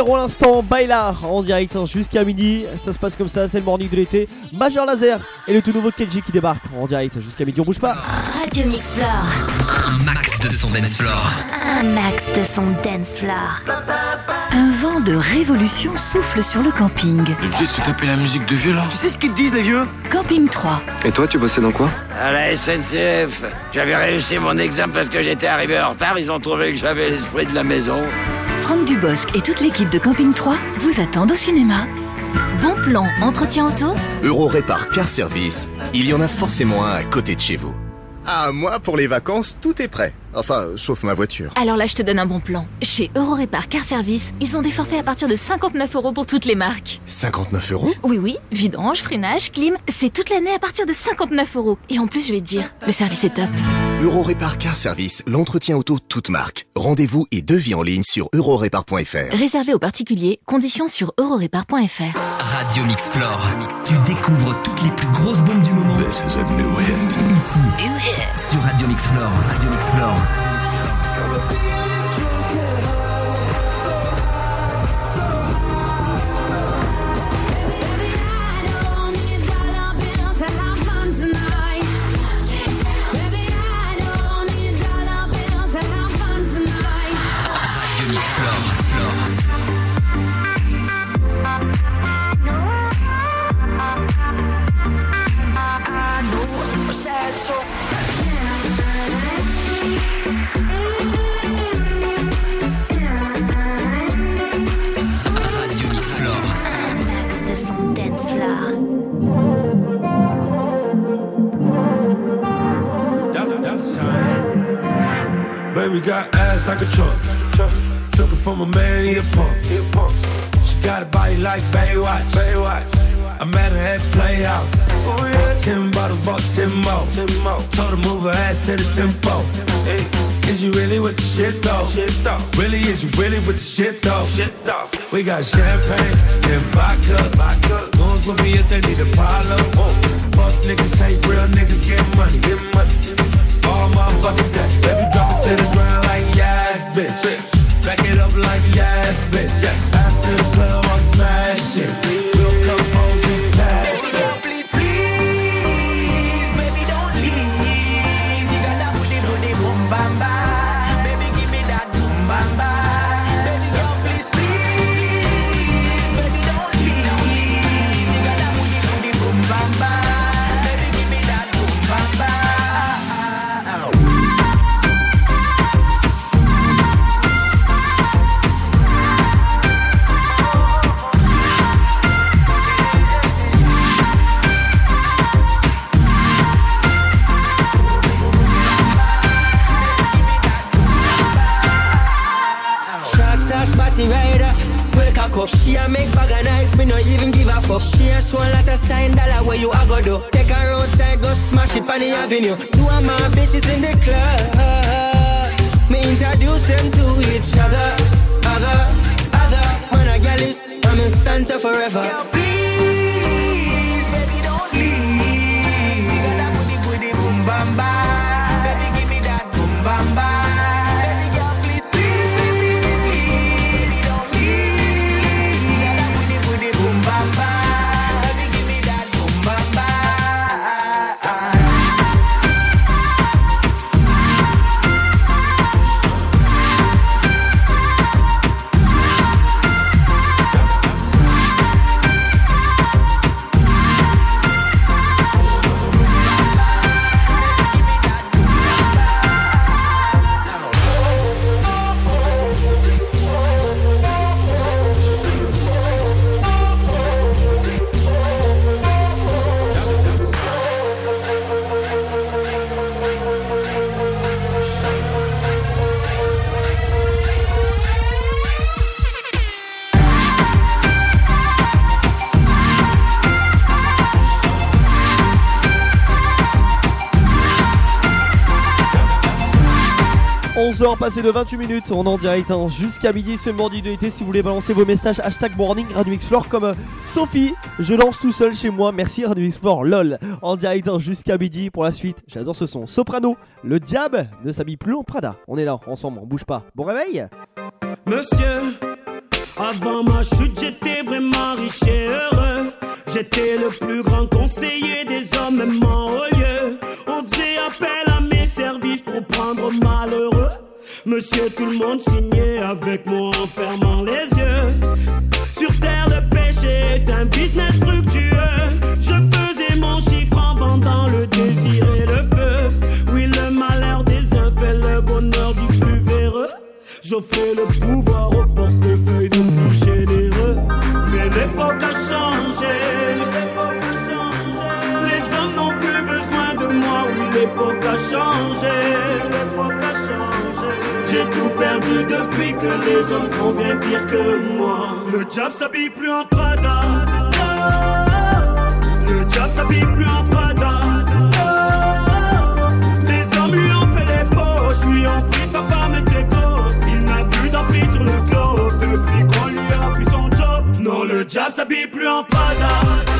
à l'instant, Bailar en direct hein, jusqu'à midi. Ça se passe comme ça, c'est le morning de l'été. Major Laser et le tout nouveau Kenji qui débarque en direct jusqu'à midi. On bouge pas. Radio Mix Floor. Un max de son dance floor. Un max de son dance floor. Un vent de révolution souffle sur le camping. Obligé de se taper la musique de vieux là. Tu sais ce qu'ils te disent les vieux? Camping 3. Et toi, tu bossais dans quoi? À la SNCF, j'avais réussi mon examen parce que j'étais arrivé en retard. Ils ont trouvé que j'avais l'esprit de la maison. Franck Dubosc et toute l'équipe de Camping 3 vous attendent au cinéma. Bon plan, entretien auto Eurorépar Car Service, il y en a forcément un à côté de chez vous. Ah, moi, pour les vacances, tout est prêt. Enfin, sauf ma voiture. Alors là, je te donne un bon plan. Chez Eurorépar Car Service, ils ont des forfaits à partir de 59 euros pour toutes les marques. 59 euros? Oui, oui, vidange, freinage, clim, c'est toute l'année à partir de 59 euros. Et en plus, je vais te dire, le service est top. Eurorépar Car Service, l'entretien auto toute marque. Rendez-vous et devis en ligne sur eurorépar.fr. Réservé aux particuliers, conditions sur eurorépar.fr. Radio Mix Floor. Tu découvres toutes les plus grosses bombes du moment. This is a new hit. Ici. Sur Radio Mix Floor. Radio Mix Radio dance floor. Baby got ass like a truck. Took it from a man, he a punk. She got a body like Baywatch. I met her at Playhouse. Oh, ten bottles, bought ten more. Told her move her ass to the tempo. Is you really with the shit though? Really, is you really with the shit though? We got champagne and vodka. Goons with me if they need a Apollo. Fuck niggas hate real niggas get money. Get money. All motherfucking day. Baby, drop it to the ground like yes, bitch. Back it up like yes, bitch. After the club, I'll smash it. Cock up. She a make bag of nights, me no even give a fuck. She a show a lot of sign dollar where you a go do. Take her outside, go smash it on the avenue. Two of my bitches in the club. Me introduce them to each other. Other, other. Man, a gal is, I'm in stanza forever. Please, 11h passé de 28 minutes, on est en direct hein, jusqu'à midi, le morning de l'été. Si vous voulez balancer vos messages, hashtag morning Radio comme euh, Sophie, je lance tout seul chez moi. Merci Radio lol. En direct hein, jusqu'à midi pour la suite. J'adore ce son. Soprano, le diable ne s'habille plus en Prada. On est là ensemble, on bouge pas. Bon réveil Monsieur, avant ma chute, j'étais vraiment riche et heureux. J'étais le plus grand conseiller des hommes, même en haut lieu. On faisait appel à mes services pour prendre malheureux. Monsieur, tout le monde signait avec moi en fermant les yeux. Sur terre, le péché est un business fructueux. Je faisais mon chiffre en vendant le désir et le feu. Oui, le malheur des uns fait le bonheur du plus véreux. J'offrais le pouvoir au portefeuille de plus généreux. Mais l'époque a changé. L'époque a changé. L'époque a changé. J'ai tout perdu depuis que les hommes font bien pire que moi. Le diable s'habille plus en Prada. Le diable s'habille plus en Prada. Les hommes lui ont fait les poches, lui ont pris sa femme et ses gosses. Il n'a plus d'emprise sur le globe depuis qu'on lui a pris son job. Non, le diable s'habille plus en Prada.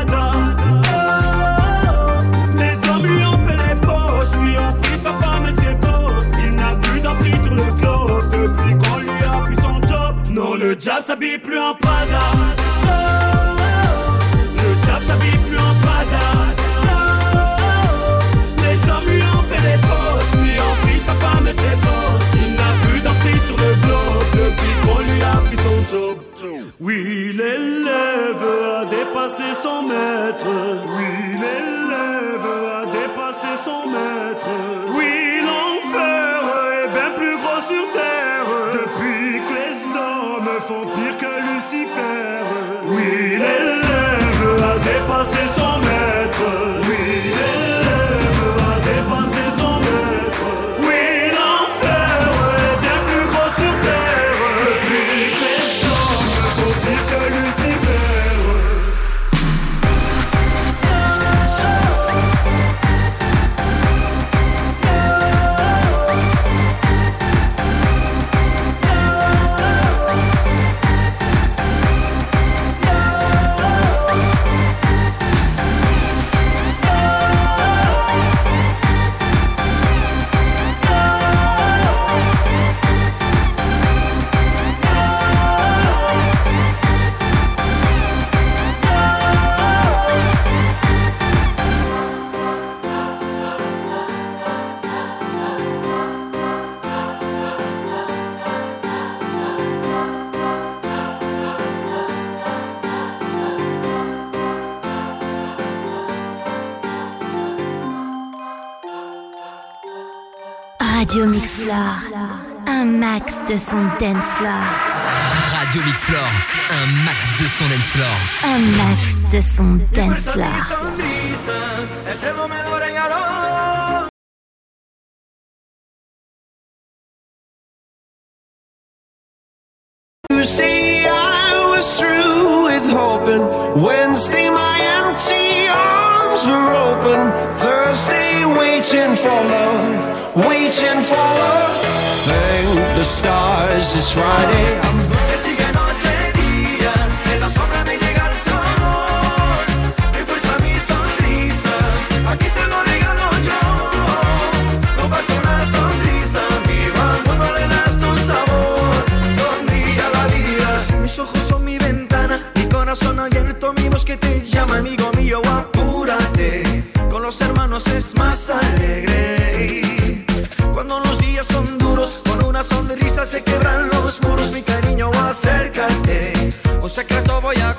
Diable s'habille plus en Prada. Le diable s'habille plus en Prada. Les hommes lui ont fait les poches, lui ont pris sa femme et ses gosses. Il n'a plus d'emprise sur le globe depuis qu'on lui a pris son job. Oui, l'élève a dépassé son maître. Oui, l'élève Radio Mix Floor. Un max de son dance floor. Radio Mix Floor, un max de son dance floor. Un max de son dance floor. Arms were open. Thursday waiting for love, waiting for love. Thank the stars it's Friday. conoces más alegre. Cuando los días son duros, con una sonrisa se quebran los muros, mi cariño, acércate. Un secreto voy a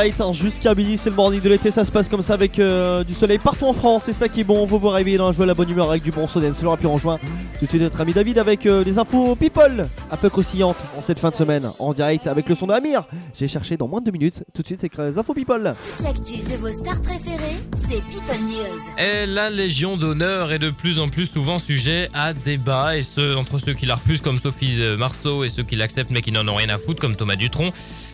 en hein, jusqu'à midi, c'est le morning de l'été, ça se passe comme ça avec euh, du soleil partout en France, c'est ça qui est bon, vous vous réveillez dans la joie, la bonne humeur avec du bon son dance, et puis on rejoint tout de suite notre ami David avec euh, des infos people un peu croustillantes en cette fin de semaine en direct avec le son de Amir. J'ai cherché dans moins de deux minutes, tout de suite c'est les infos people. L'actu de vos stars préférées, c'est People News. Et la Légion d'honneur est de plus en plus souvent sujet à débat, et ce, entre ceux qui la refusent comme Sophie euh, Marceau et ceux qui l'acceptent mais qui n'en ont rien à foutre comme Thomas Dutronc.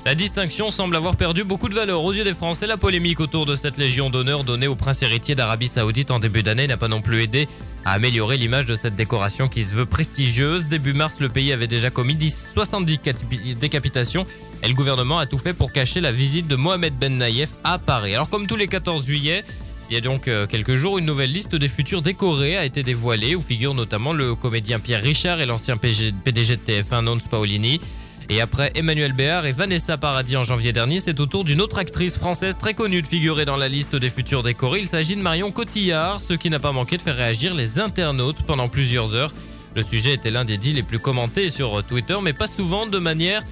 La distinction semble avoir perdu beaucoup de valeur aux yeux des Français. La polémique autour de cette Légion d'honneur donnée au prince héritier d'Arabie Saoudite en début d'année n'a pas non plus aidé à améliorer l'image de cette décoration qui se veut prestigieuse. Début mars, le pays avait déjà commis 10 70 cati- décapitations et le gouvernement a tout fait pour cacher la visite de Mohamed Ben Naïef à Paris. Alors comme tous les 14 juillet, il y a donc euh, quelques jours, une nouvelle liste des futurs décorés a été dévoilée où figurent notamment le comédien Pierre Richard et l'ancien PDG de TF1 Nons Paolini. Et après Emmanuel Béard et Vanessa Paradis en janvier dernier, c'est au tour d'une autre actrice française très connue de figurer dans la liste des futurs décorés. Il s'agit de Marion Cotillard, ce qui n'a pas manqué de faire réagir les internautes pendant plusieurs heures. Le sujet était l'un des dits les plus commentés sur Twitter, mais pas souvent de manière,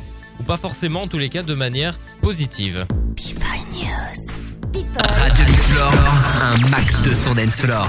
ou pas forcément en tous les cas de manière positive. Radio Mix Floor, un max de son dance floor.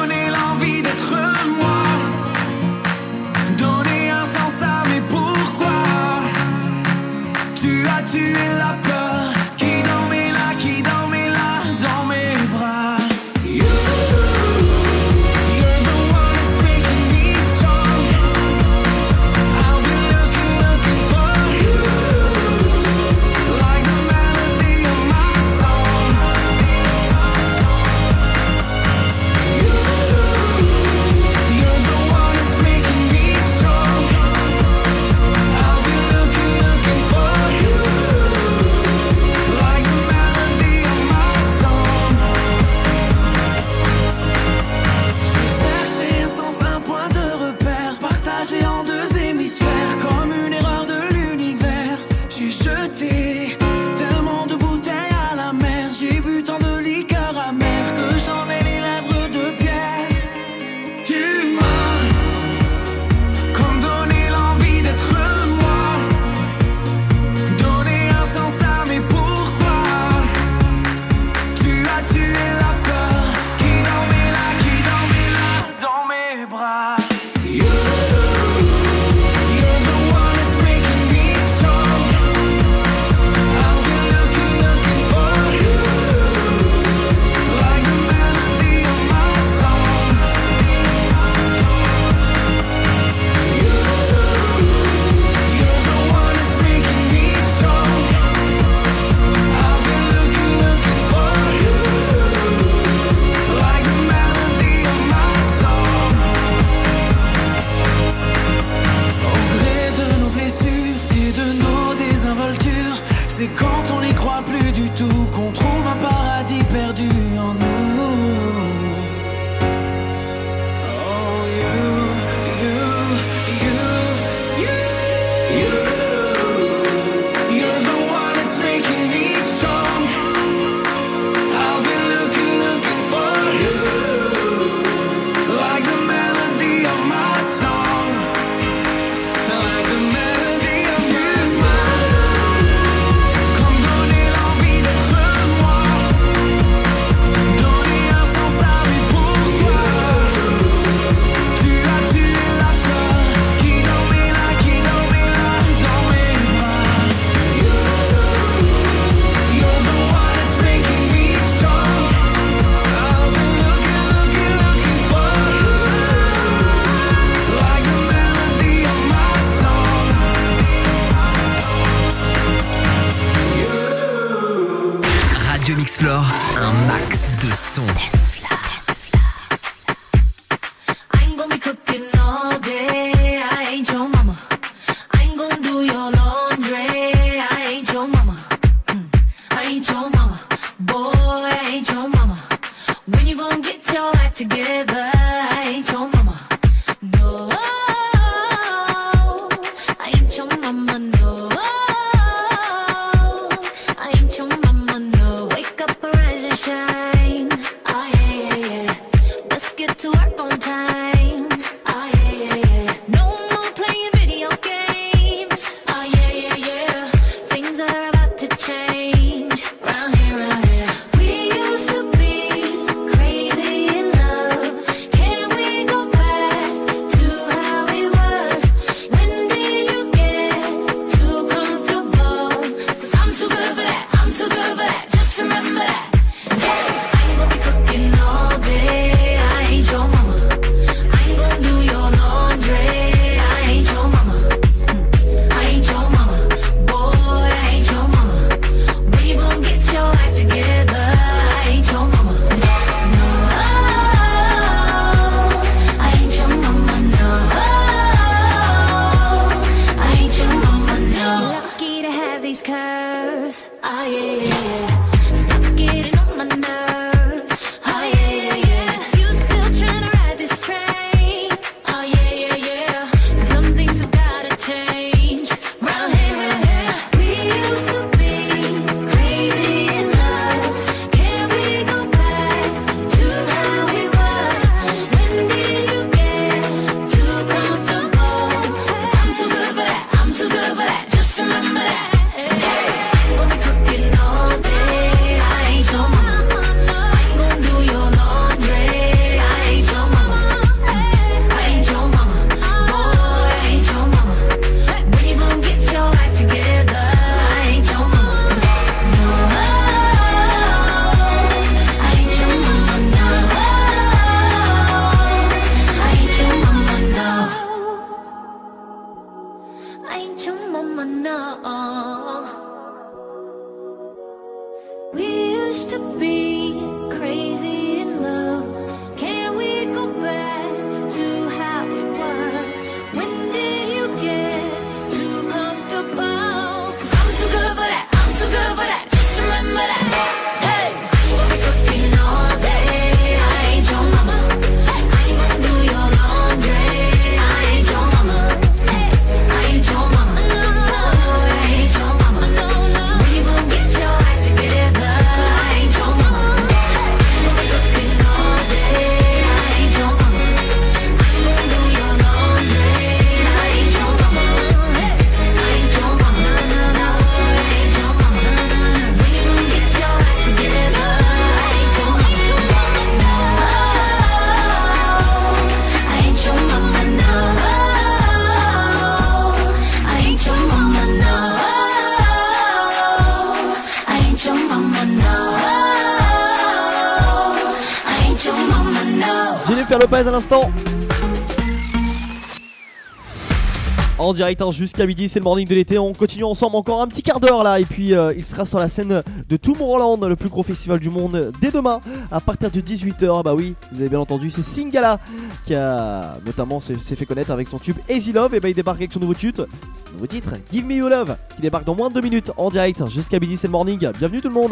direct hein, jusqu'à midi, c'est le morning de l'été. On continue ensemble encore un petit quart d'heure là. Et puis euh, il sera sur la scène de Tomorrowland, le plus gros festival du monde, dès demain à partir de 18h. Bah oui, vous avez bien entendu, c'est Singala qui a notamment s'est fait connaître avec son tube Easy Love. Et bah il débarque avec son nouveau titre, nouveau titre Give Me Your Love qui débarque dans moins de 2 minutes en direct jusqu'à midi, c'est le morning. Bienvenue tout le monde.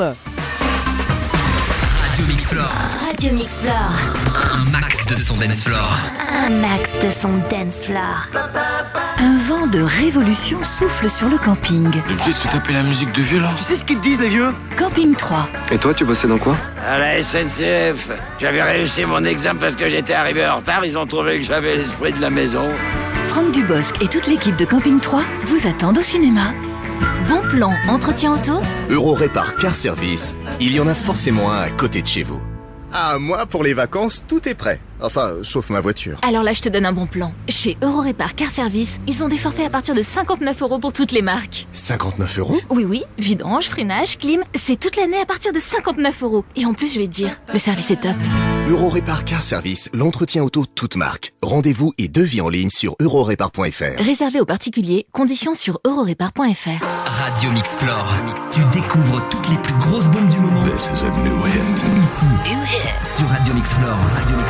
Radio Mix Floor. Radio Mix Floor. Un max de son dance floor. Un max de son dance floor. Un vent de révolution souffle sur le camping. Tu sais, tu taper la musique de vieux là Tu sais ce qu'ils disent les vieux? Camping 3. Et toi, tu bossais dans quoi? À la SNCF, j'avais réussi mon examen parce que j'étais arrivé en retard. Ils ont trouvé que j'avais l'esprit de la maison. Franck Dubosc et toute l'équipe de Camping 3 vous attendent au cinéma. Bon plan, entretien auto? Euro Répar Car Service, il y en a forcément un à côté de chez vous. Ah, moi, pour les vacances, tout est prêt. Enfin, sauf ma voiture. Alors là, je te donne un bon plan. Chez Eurorépar Car Service, ils ont des forfaits à partir de 59 euros pour toutes les marques. 59 euros? Oui, oui, vidange, freinage, clim, c'est toute l'année à partir de 59 euros. Et en plus, je vais te dire, le service est top. Euro Répar Car Service, l'entretien auto toute marque. Rendez-vous et devis en ligne sur eurorépar.fr. Réservé aux particuliers, conditions sur eurorépar.fr. Radio Mix Floor. Tu découvres toutes les plus grosses bombes du moment. This is a new hit. Ici. Sur Radio Mix Floor. Radio Mix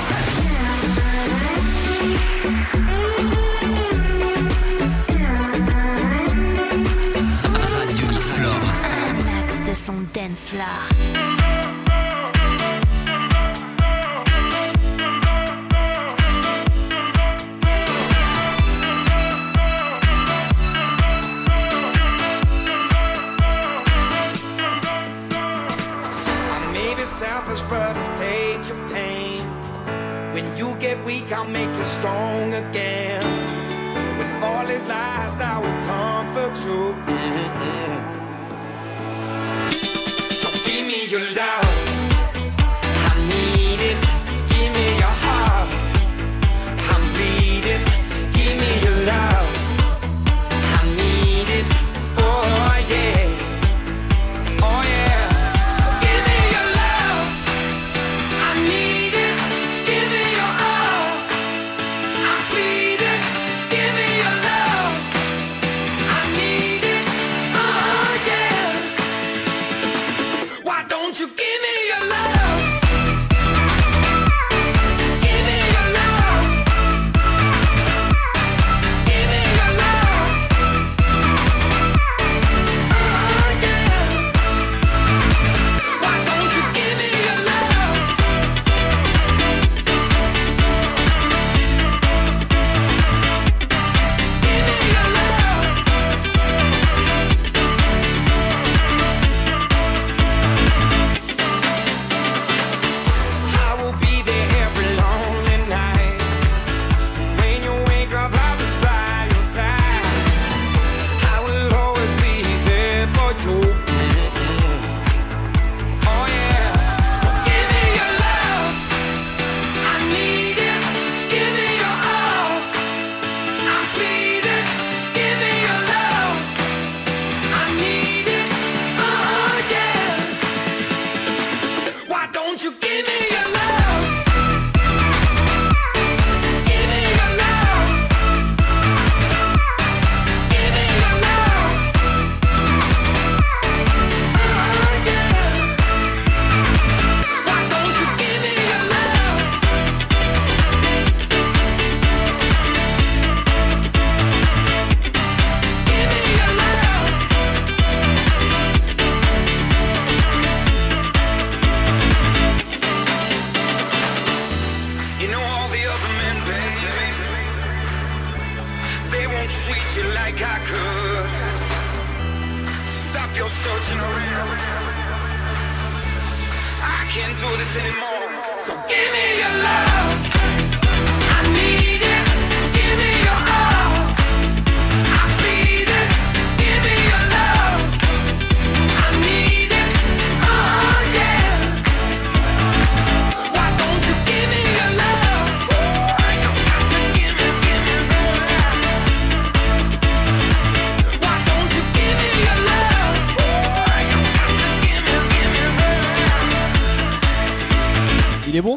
I dance floor. selfish, but I take your pain. When you get weak, I'll make you strong again. When all is lost, I will comfort you. Mm-hmm.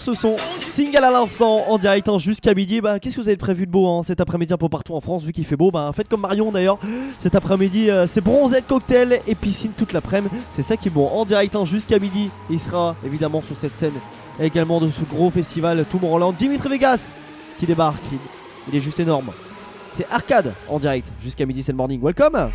ce sont Single à l'instant en direct hein, jusqu'à midi. Bah, qu'est-ce que vous avez prévu de beau hein, cet après-midi un peu partout en France vu qu'il fait beau? Bah, faites comme Marion d'ailleurs. Cet après-midi, euh, c'est bronzette, cocktail et piscine toute l'après-midi. C'est ça qui est bon. En direct hein, jusqu'à midi, il sera évidemment sur cette scène également de ce gros festival Tomorrowland. Dimitri Vegas qui débarque. Il, est juste énorme. C'est arcade en direct jusqu'à midi, c'est le morning. Welcome.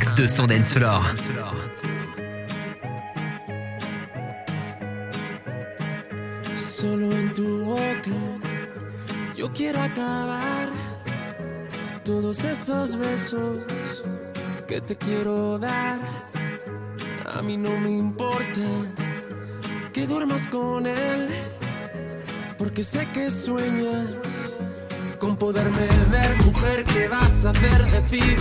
mix de son dance floor. Solo en tu boca yo quiero acabar todos esos besos que te quiero dar. A mí no me importa que duermas con él, porque sé que sueñas con poderme ver, mujer, ¿qué vas a hacer? Decir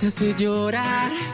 te hace llorar.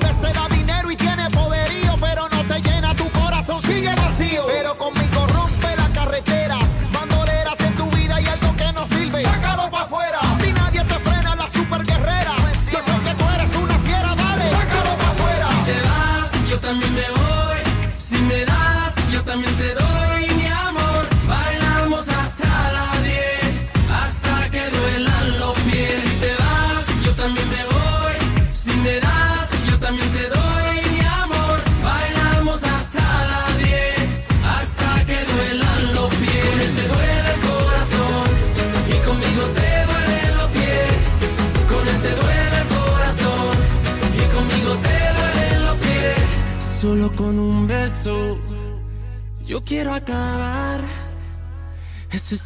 tal vez te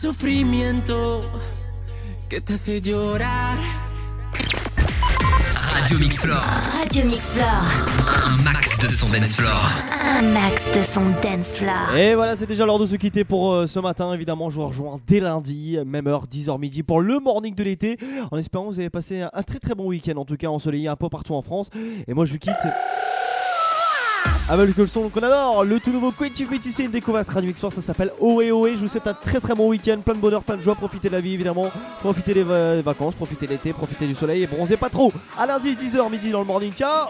sufrimiento que te hace llorar. Radio Mix Radio Un max de son dance floor. Un max de son dance floor. Et voilà, c'est déjà l'heure de se quitter pour euh, ce matin. Évidemment, je vous rejoins dès lundi, même heure, 10h midi, pour le morning de l'été. En espérant que vous avez passé un très très bon week-end, en tout cas ensoleillé un peu partout en France. Et moi, je vous quitte. Ah bah, Avec le son qu'on adore, le tout nouveau Quincy Quincy, c'est une découverte Radio Mix Soir, ça s'appelle Oé Oé. Je vous souhaite un très très bon week-end, plein de bonheur, plein de joie, profitez de la vie évidemment, profitez des vacances, profitez de l'été, profitez du soleil. Et bronzez pas trop. À lundi 10h midi dans le morning, ciao.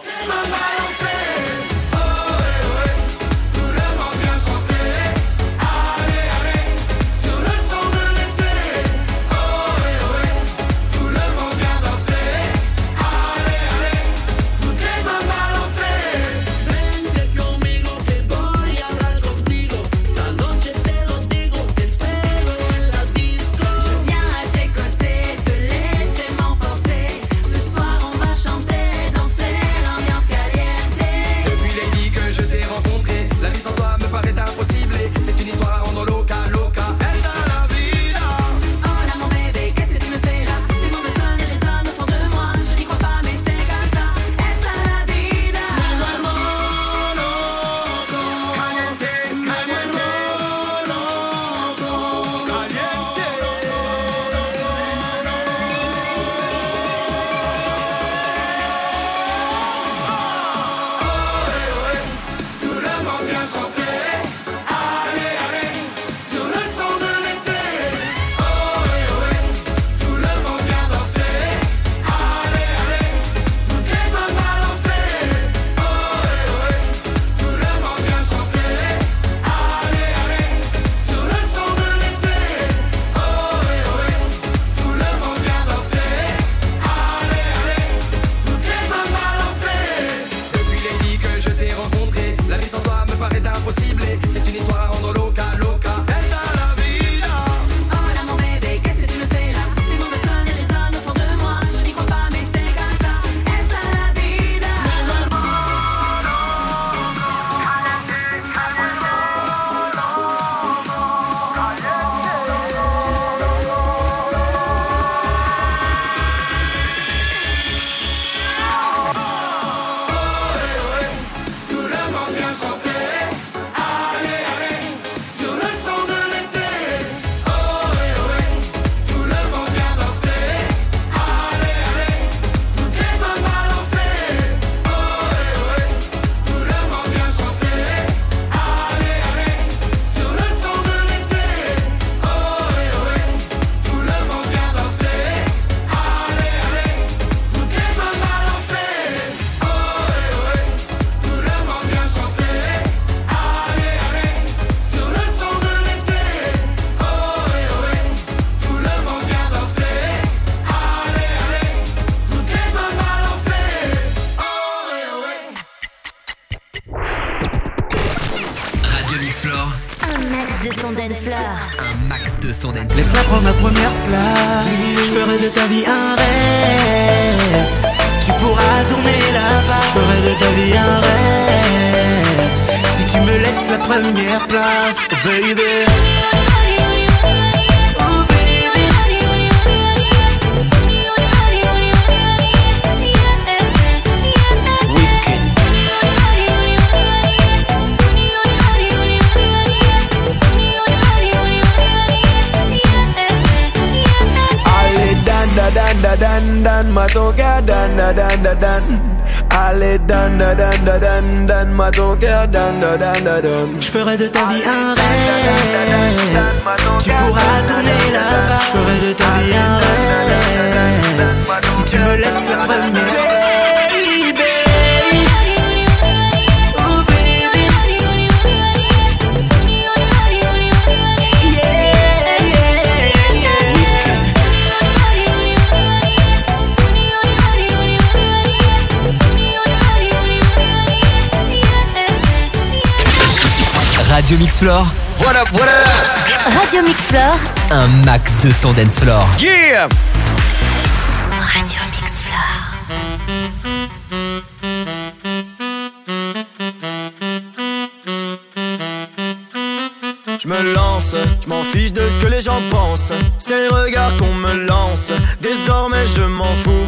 Je ferai de ta vie un. Si tu me laisses la première place, baby. Dan da dan da dan dan ma ton cœur dan da dan da dan Allez dan da dan da dan dan ma ton cœur dan da dan da dan Je ferai de ta vie un rêve. Tu pourras tourner là-bas. Je ferai de ta vie un rêve. Si tu me laisses la première. Radio Mix Floor, What up, what up? Radio Mix Floor. un max de son dance floor. Yeah! Radio Mix Floor. Je me lance, je m'en fiche de ce que les gens pensent. C'est les regards qu'on me lance. Désormais je m'en fous.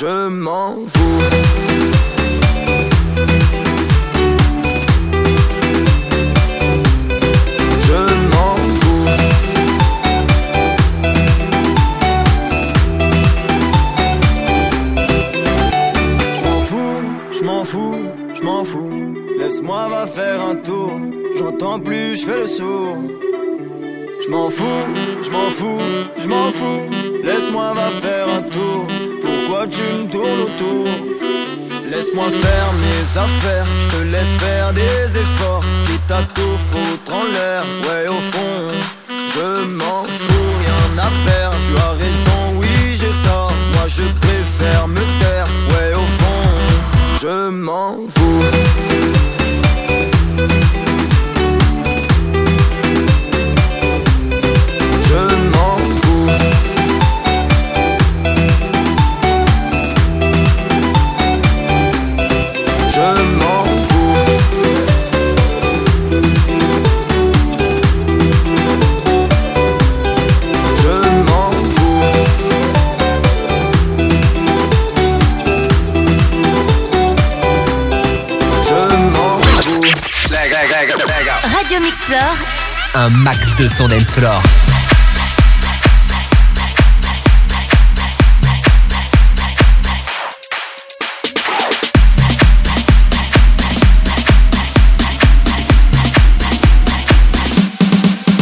Je m'en fous. Je m'en fous. Je m'en fous. Laisse-moi va faire un tour. J'entends plus, je fais le sourd. Je m'en fous, je m'en fous, je m'en fous. Laisse-moi va faire un tour. Tu me tournes autour Laisse-moi faire mes affaires, je te laisse faire des efforts. Quitte à tout foutre en l'air, ouais au fond, je m'en Floor. Un max de son dance floor.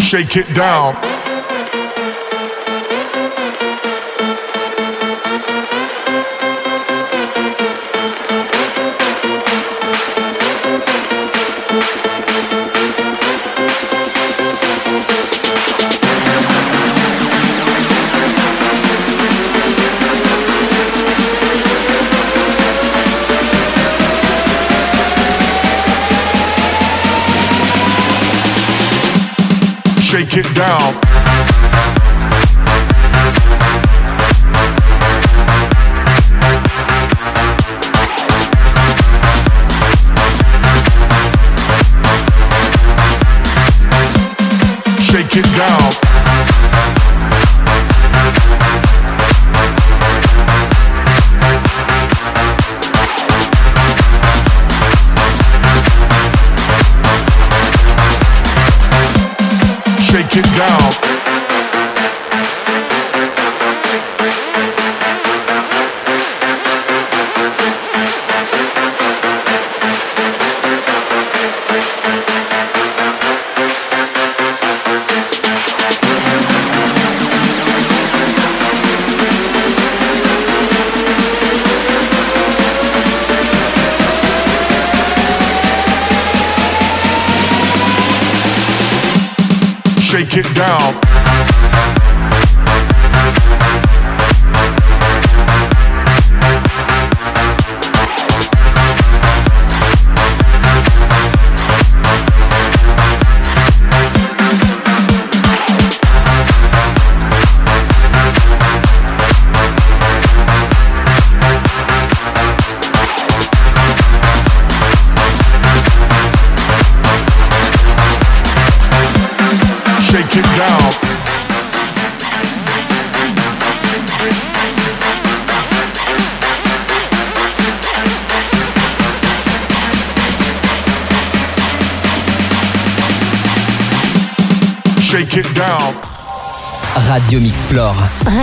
Shake it down. Down.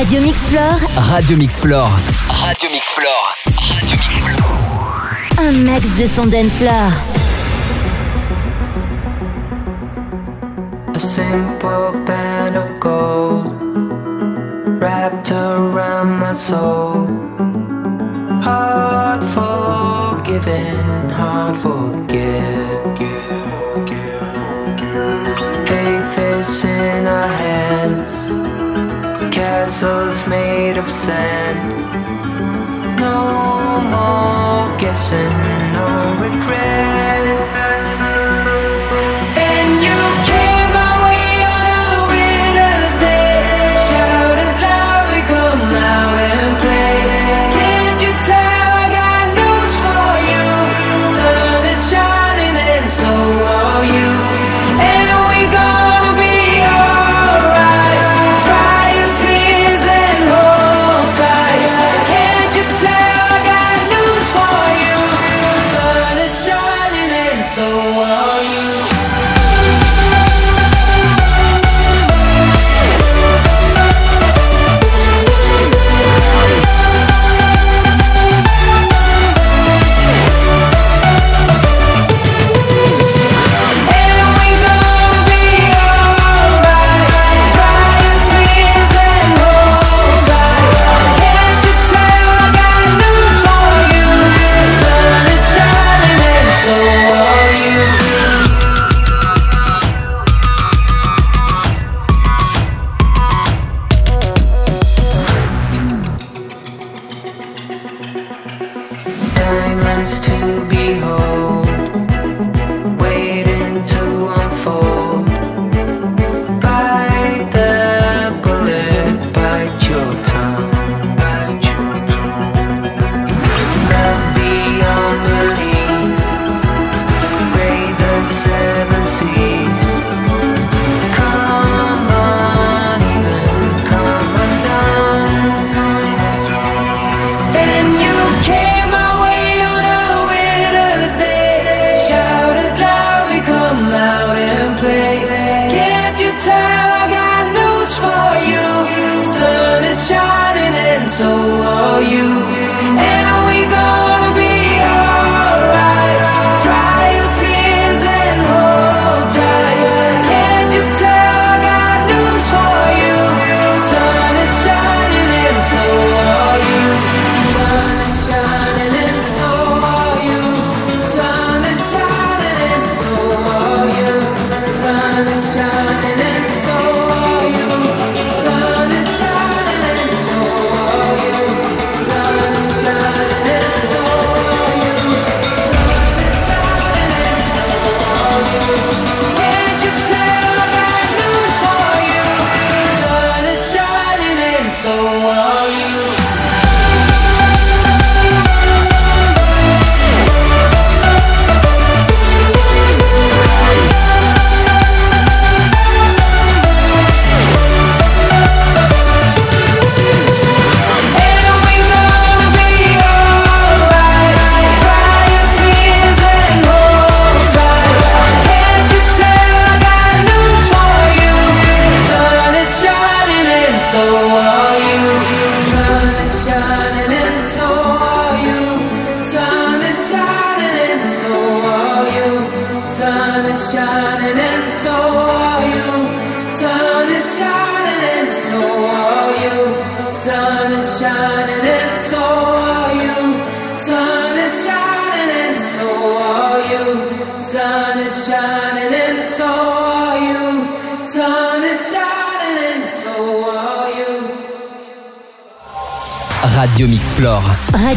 Radio Mix Radio Mix Radio Mix Radio Mix Un max de son dance floor.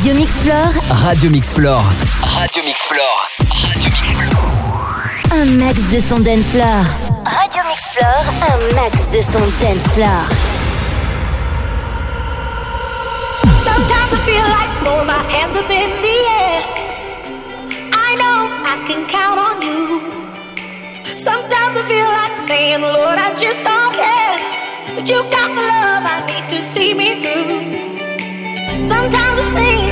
Radio Mix Radio Mix Radio Mix Radio Mix Un max de son dance floor. Radio Mix Un max de son dance floor. Sometimes I feel like throwing my hands up in the air. I know I can count on you. Sometimes I feel like saying, Lord, I just don't care. But you got the love I need to see me through. Sometimes I sing.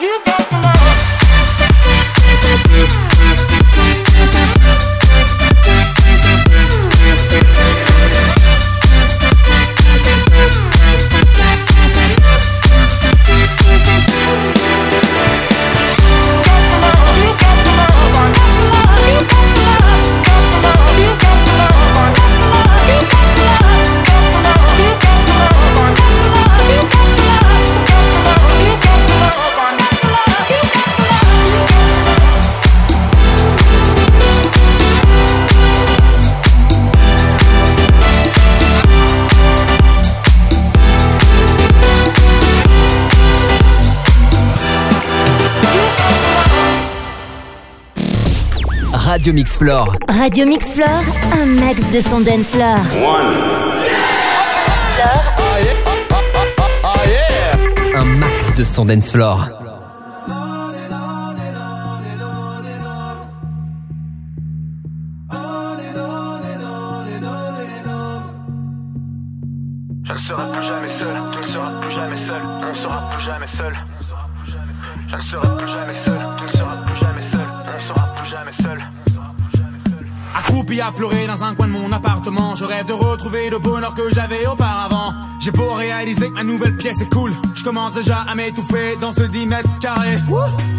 You've Radio Mix Floor. Radio Mix Floor, un max de son dance floor. Un max de son dance floor. Que j'avais auparavant. J'ai beau réaliser que ma nouvelle pièce est cool, je commence déjà à m'étouffer dans ce 10 mètres carrés.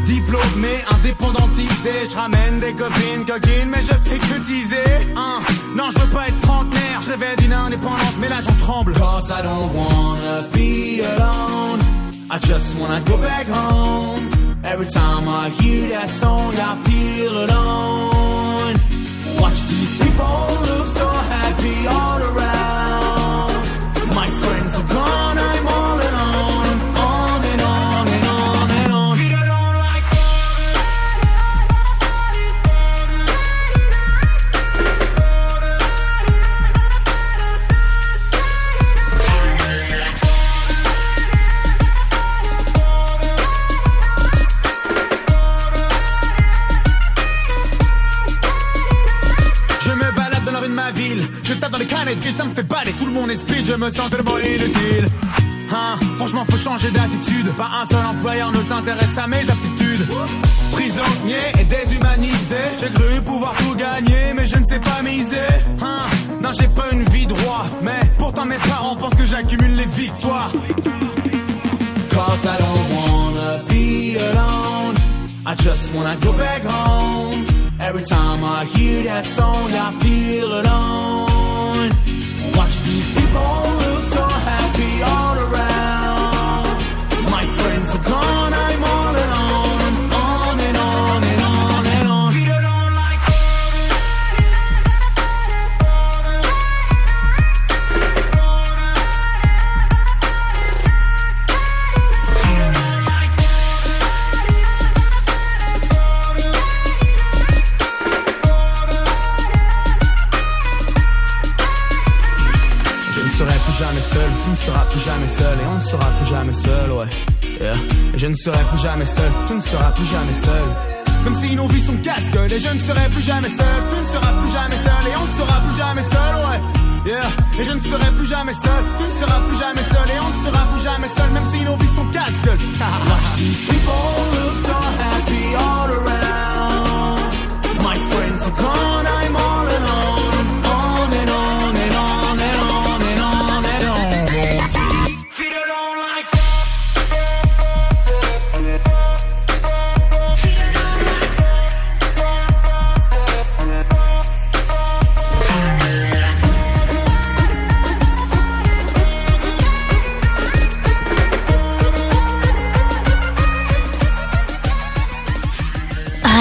Diplômé, indépendantisé, je ramène des copines, coquines, mais je fais que teaser. Hein. Non, je veux pas être trentenaire, je rêvais d'une indépendance, mais là j'en tremble. Cause I don't wanna be alone, I just wanna go back home. Every time I hear that song, I feel alone. Watch these people look so happy all around. Ça me fait baler, tout le monde est speed, je me sens tellement inutile. Hein, franchement, faut changer d'attitude. Pas un seul employeur ne s'intéresse à mes aptitudes. Prisonnier et déshumanisé, j'ai cru pouvoir tout gagner, mais je ne sais pas miser. Hein, non, j'ai pas une vie droit, mais pourtant mes parents pensent que j'accumule les victoires. Cause I don't wanna be alone. I just wanna go back home. Every time I hear that song, I feel alone. Watch these people look so happy Je ne serai plus jamais seul, tu ne seras plus jamais seul. Même si nos vies sont casque, et je ne serai plus jamais seul, tu ne seras plus jamais seul et on ne sera plus jamais seul, ouais. Yeah. Et je ne serai plus jamais seul, tu ne seras plus jamais seul et on ne sera plus jamais seul, même si nos vies sont. Watch these people so happy all around. My friends are gone, I'm all alone.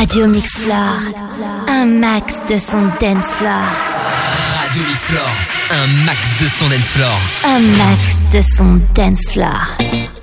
Radio Mix Floor. Un max de son dance floor. Radio Mix Floor, un max de son dance floor. Un max de son dance floor.